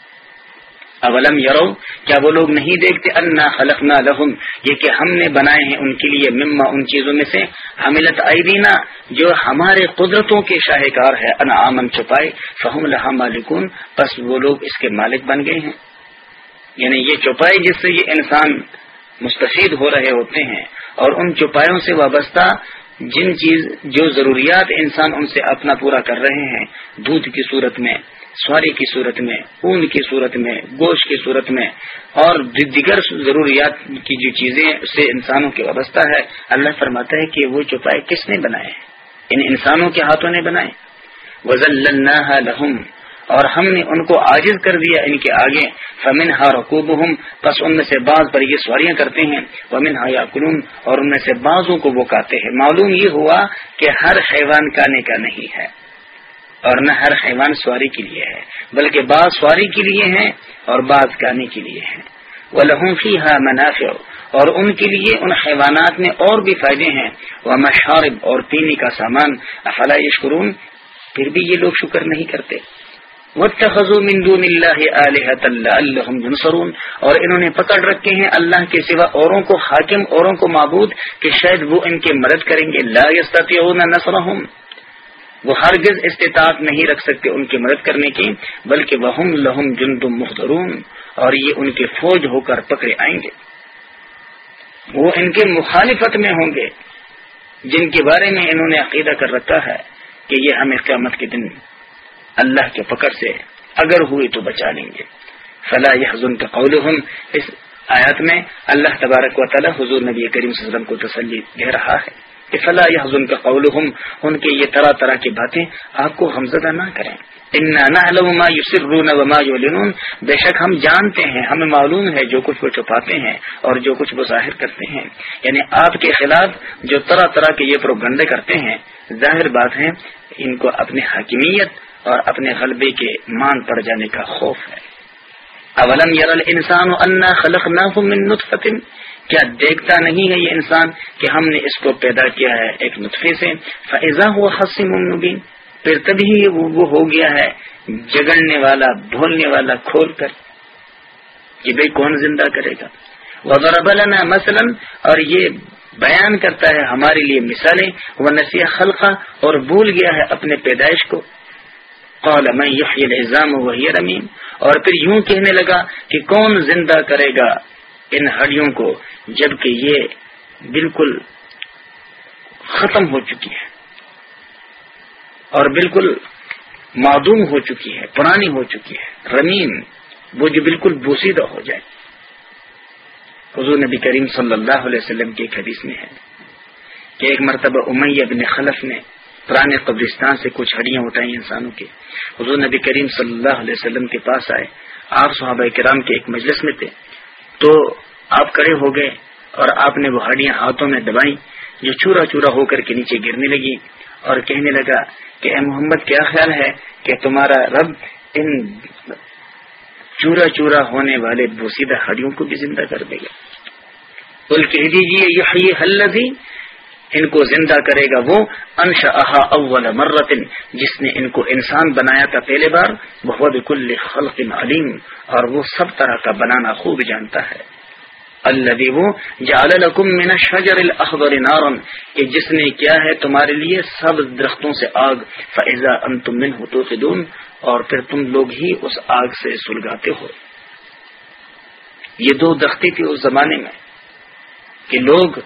اولم یرو، کیا وہ لوگ نہیں دیکھتے، انا خلقنا لہم، یہ کہ ہم نے بنائے ہیں ان کے لیے مما، ان چیزوں میں سے، حملت ایدینا، جو ہمارے قدرتوں کے شاہکار ہے انا آمن چھپائے، فہم لہا مالکون بس وہ لوگ اس کے مالک بن گئے ہیں۔ یعنی یہ چوپائی جس سے یہ انسان مستفید ہو رہے ہوتے ہیں اور ان چوپایوں سے وابستہ جن چیز جو ضروریات انسان ان سے اپنا پورا کر رہے ہیں، دودھ کی صورت میں، سواری کی صورت میں، اون کی صورت میں، گوشت کی صورت میں، اور دیگر ضروریات کی جو چیزیں سے انسانوں کے وابستہ ہے، اللہ فرماتا ہے کہ وہ چوپائے کس نے بنائے ان یعنی انسانوں کے ہاتھوں نے بنائے وزل اور ہم نے ان کو عاجز کر دیا ان کے آگے۔ فمن ہا رقوب بس ان میں سے بعض پر یہ سواریاں کرتے ہیں۔ ومن ہا یا اور ان میں سے بعضوں کو وہ کاتے ہیں۔ معلوم یہ ہوا کہ ہر حیوان کانے کا نہیں ہے، اور نہ ہر حیوان سواری کے لیے ہے، بلکہ بعض سواری کے لیے ہیں اور بعض گانے کے لیے ہیں۔ وہ لہوفی ہا منافع، اور ان کے لیے ان حیوانات میں اور بھی فائدے ہیں۔ وہ مشارب اور پینے کا سامان۔ افلا یشکرون پھر بھی یہ لوگ شکر نہیں کرتے۔ اور انہوں نے پکڑ رکھے ہیں اللہ کے سوا اوروں کو حاکم، اوروں کو معبود کہ شاید وہ ان کے مدد کریں گے۔ لا نصرهم وہ ہرگز استطاعت نہیں رکھ سکتے ان کی مدد کرنے کی، بلکہ وہ لہم جند محترون اور یہ ان کے فوج ہو کر پکڑے آئیں گے۔ وہ ان کے مخالفت میں ہوں گے۔ جن کے بارے میں انہوں نے عقیدہ کر رکھا ہے کہ یہ ہمیں قیامت کے دن اللہ کے پکڑ سے اگر ہوئی تو بچا لیں گے۔ فلاح یہ حضم کا قول اس آیات میں اللہ تبارک و تعالی حضور نبی کریم صلی اللہ علیہ وسلم کو تسلی دے رہا ہے کہ فلاح یہ حضم کا قول ان کے یہ طرح طرح کی باتیں آپ کو ہمزدہ نہ کریں۔ بے شک ہم جانتے ہیں، ہمیں معلوم ہے جو کچھ وہ چھپاتے ہیں اور جو کچھ وہ ظاہر کرتے ہیں۔ یعنی آپ کے خلاف جو طرح طرح کے یہ پروگنڈے کرتے ہیں، ظاہر بات ہے، ان کو اپنی حکیمیت اور اپنے غلبے کے مان پڑ جانے کا خوف ہے۔ اولم یار انسان انا خلق نہ کیا دیکھتا نہیں ہے یہ انسان کہ ہم نے اس کو پیدا کیا ہے ایک نطفے سے؟ فضا ہوا حسم مبین پھر تبھی وہ ہو گیا ہے جگڑنے والا، بھولنے والا، کھول کر۔ کہ بھائی کون زندہ کرے گا؟ وہ برابلنا مثلا۔ اور یہ بیان کرتا ہے ہمارے لیے مثالیں۔ وہ نسیح خلقہ اور بھول گیا ہے اپنے پیدائش کو۔ قال من يحيي العظام وهي رميم اور پھر یوں کہنے لگا کہ کون زندہ کرے گا ان ہڈیوں کو جبکہ یہ بالکل ختم ہو چکی ہے۔ اور بالکل معدوم ہو چکی ہے، پرانی ہو چکی ہے۔ رمیم، وہ جو بالکل بوسیدہ ہو جائے۔ حضور نبی کریم صلی اللہ علیہ وسلم کی ایک حدیث میں ہے کہ ایک مرتبہ امیہ بن خلف نے پرانے قبرستان سے کچھ ہڈیاں اٹھائی انسانوں کے۔ حضور نبی کریم صلی اللہ علیہ وسلم کے پاس آئے۔ آپ صحابہ کرام کے ایک مجلس میں تھے۔ تو آپ کڑے ہو گئے اور آپ نے وہ ہڈیاں ہاتھوں میں دبائی جو چورا چورا ہو کر کے نیچے گرنے لگی اور کہنے لگا کہ اے محمد، کیا خیال ہے کہ تمہارا رب ان چورا چورا ہونے والے بوسیدہ ہڈیوں کو بھی زندہ کر دے گا؟ بول کہہ دیجیے یہ حل ان کو زندہ کرے گا وہ انشا اول مرتن جس نے ان کو انسان بنایا تھا پہلے بار بہت کل خلق علیم، اور وہ سب طرح کا بنانا خوب جانتا ہے۔ اللہ وہ جالکم من شجر الخبر نارن کہ جس نے کیا ہے تمہارے لیے سب درختوں سے آگ فضا ان تم من ہو اور پھر تم لوگ ہی اس آگ سے سلگاتے ہو۔ یہ دو درختی تھی اس زمانے میں، کہ لوگ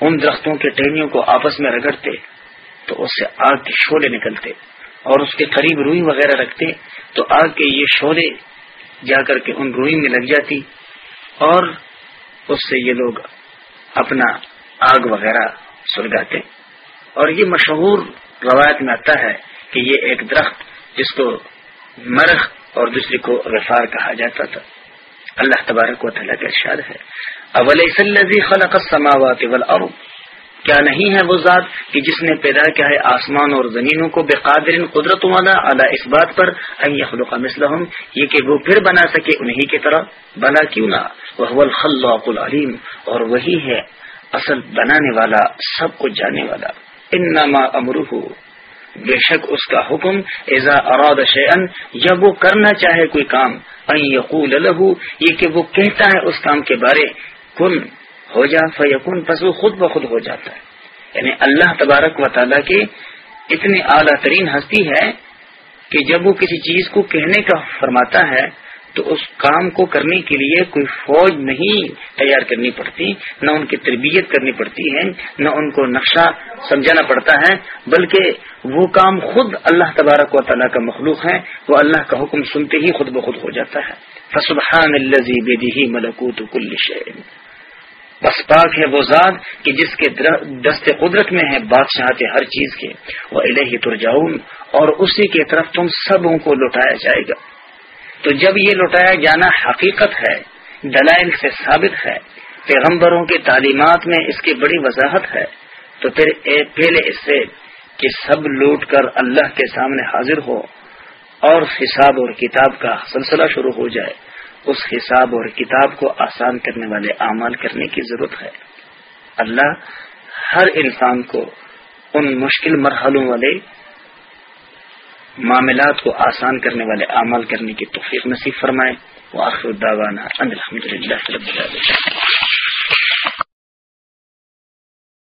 ان درختوں کے ٹہنیوں کو آپس میں رگڑتے، تو اس سے آگ کے شولے نکلتے اور اس کے قریب روئی وغیرہ رکھتے، تو آگ کے یہ شولے جا کر کے ان روئی میں لگ جاتی اور اس سے یہ لوگ اپنا آگ وغیرہ سلگاتے۔ اور یہ مشہور روایت میں آتا ہے کہ یہ ایک درخت جس کو مرخ اور دوسری کو غفار کہا جاتا تھا۔ اللہ تبارک و تعالیٰ کا ارشاد ہے۔ اول خلق السماوات والارض کیا نہیں ہے وہ ذات کہ جس نے پیدا کیا ہے آسمان اور زمینوں کو بے قادر قدرت والا اعلیٰ اس بات پر خلق مثلہم یہ کہ وہ پھر بنا سکے انہی کی طرح؟ بنا کیوں نہ؟ وہ الخلاق العلیم اور وہی ہے اصل بنانے والا، سب کو جانے والا۔ انما امرہ بے شک اس کا حکم ایزا اراد شیئن جب وہ کرنا چاہے کوئی کام یقول له، یہ کہ وہ کہتا ہے اس کام کے بارے۔ کن ہو جا فیقن پس وہ خود بخود ہو جاتا ہے۔ یعنی اللہ تبارک و تعالیٰ کی اتنی اعلیٰ ترین ہستی ہے کہ جب وہ کسی چیز کو کہنے کا فرماتا ہے، تو اس کام کو کرنے کے لیے کوئی فوج نہیں تیار کرنی پڑتی، نہ ان کی تربیت کرنی پڑتی ہے، نہ ان کو نقشہ سمجھانا پڑتا ہے، بلکہ وہ کام خود اللہ تبارک و تعالیٰ کا مخلوق ہے، وہ اللہ کا حکم سنتے ہی خود بخود ہو جاتا ہے۔ فسبحان ملکوت کل بس پاک ہے وہ ذات کہ جس کے دست قدرت میں ہے بادشاہ ہر چیز کے۔ وہ الہی ترجاؤن اور اسی کی طرف تم سبوں کو لوٹایا جائے گا۔ تو جب یہ لوٹایا جانا حقیقت ہے، دلائل سے ثابت ہے، پیغمبروں کی تعلیمات میں اس کی بڑی وضاحت ہے، تو پھر پہلے اس سے کہ سب لوٹ کر اللہ کے سامنے حاضر ہو اور حساب اور کتاب کا سلسلہ شروع ہو جائے۔ اس حساب اور کتاب کو آسان کرنے والے اعمال کرنے کی ضرورت ہے۔ اللہ ہر انسان کو ان مشکل مرحلوں والے معاملات کو آسان کرنے والے اعمال کرنے کی توفیق نصیب فرمائے۔ وہ آخر الداوانہ الحمد للہ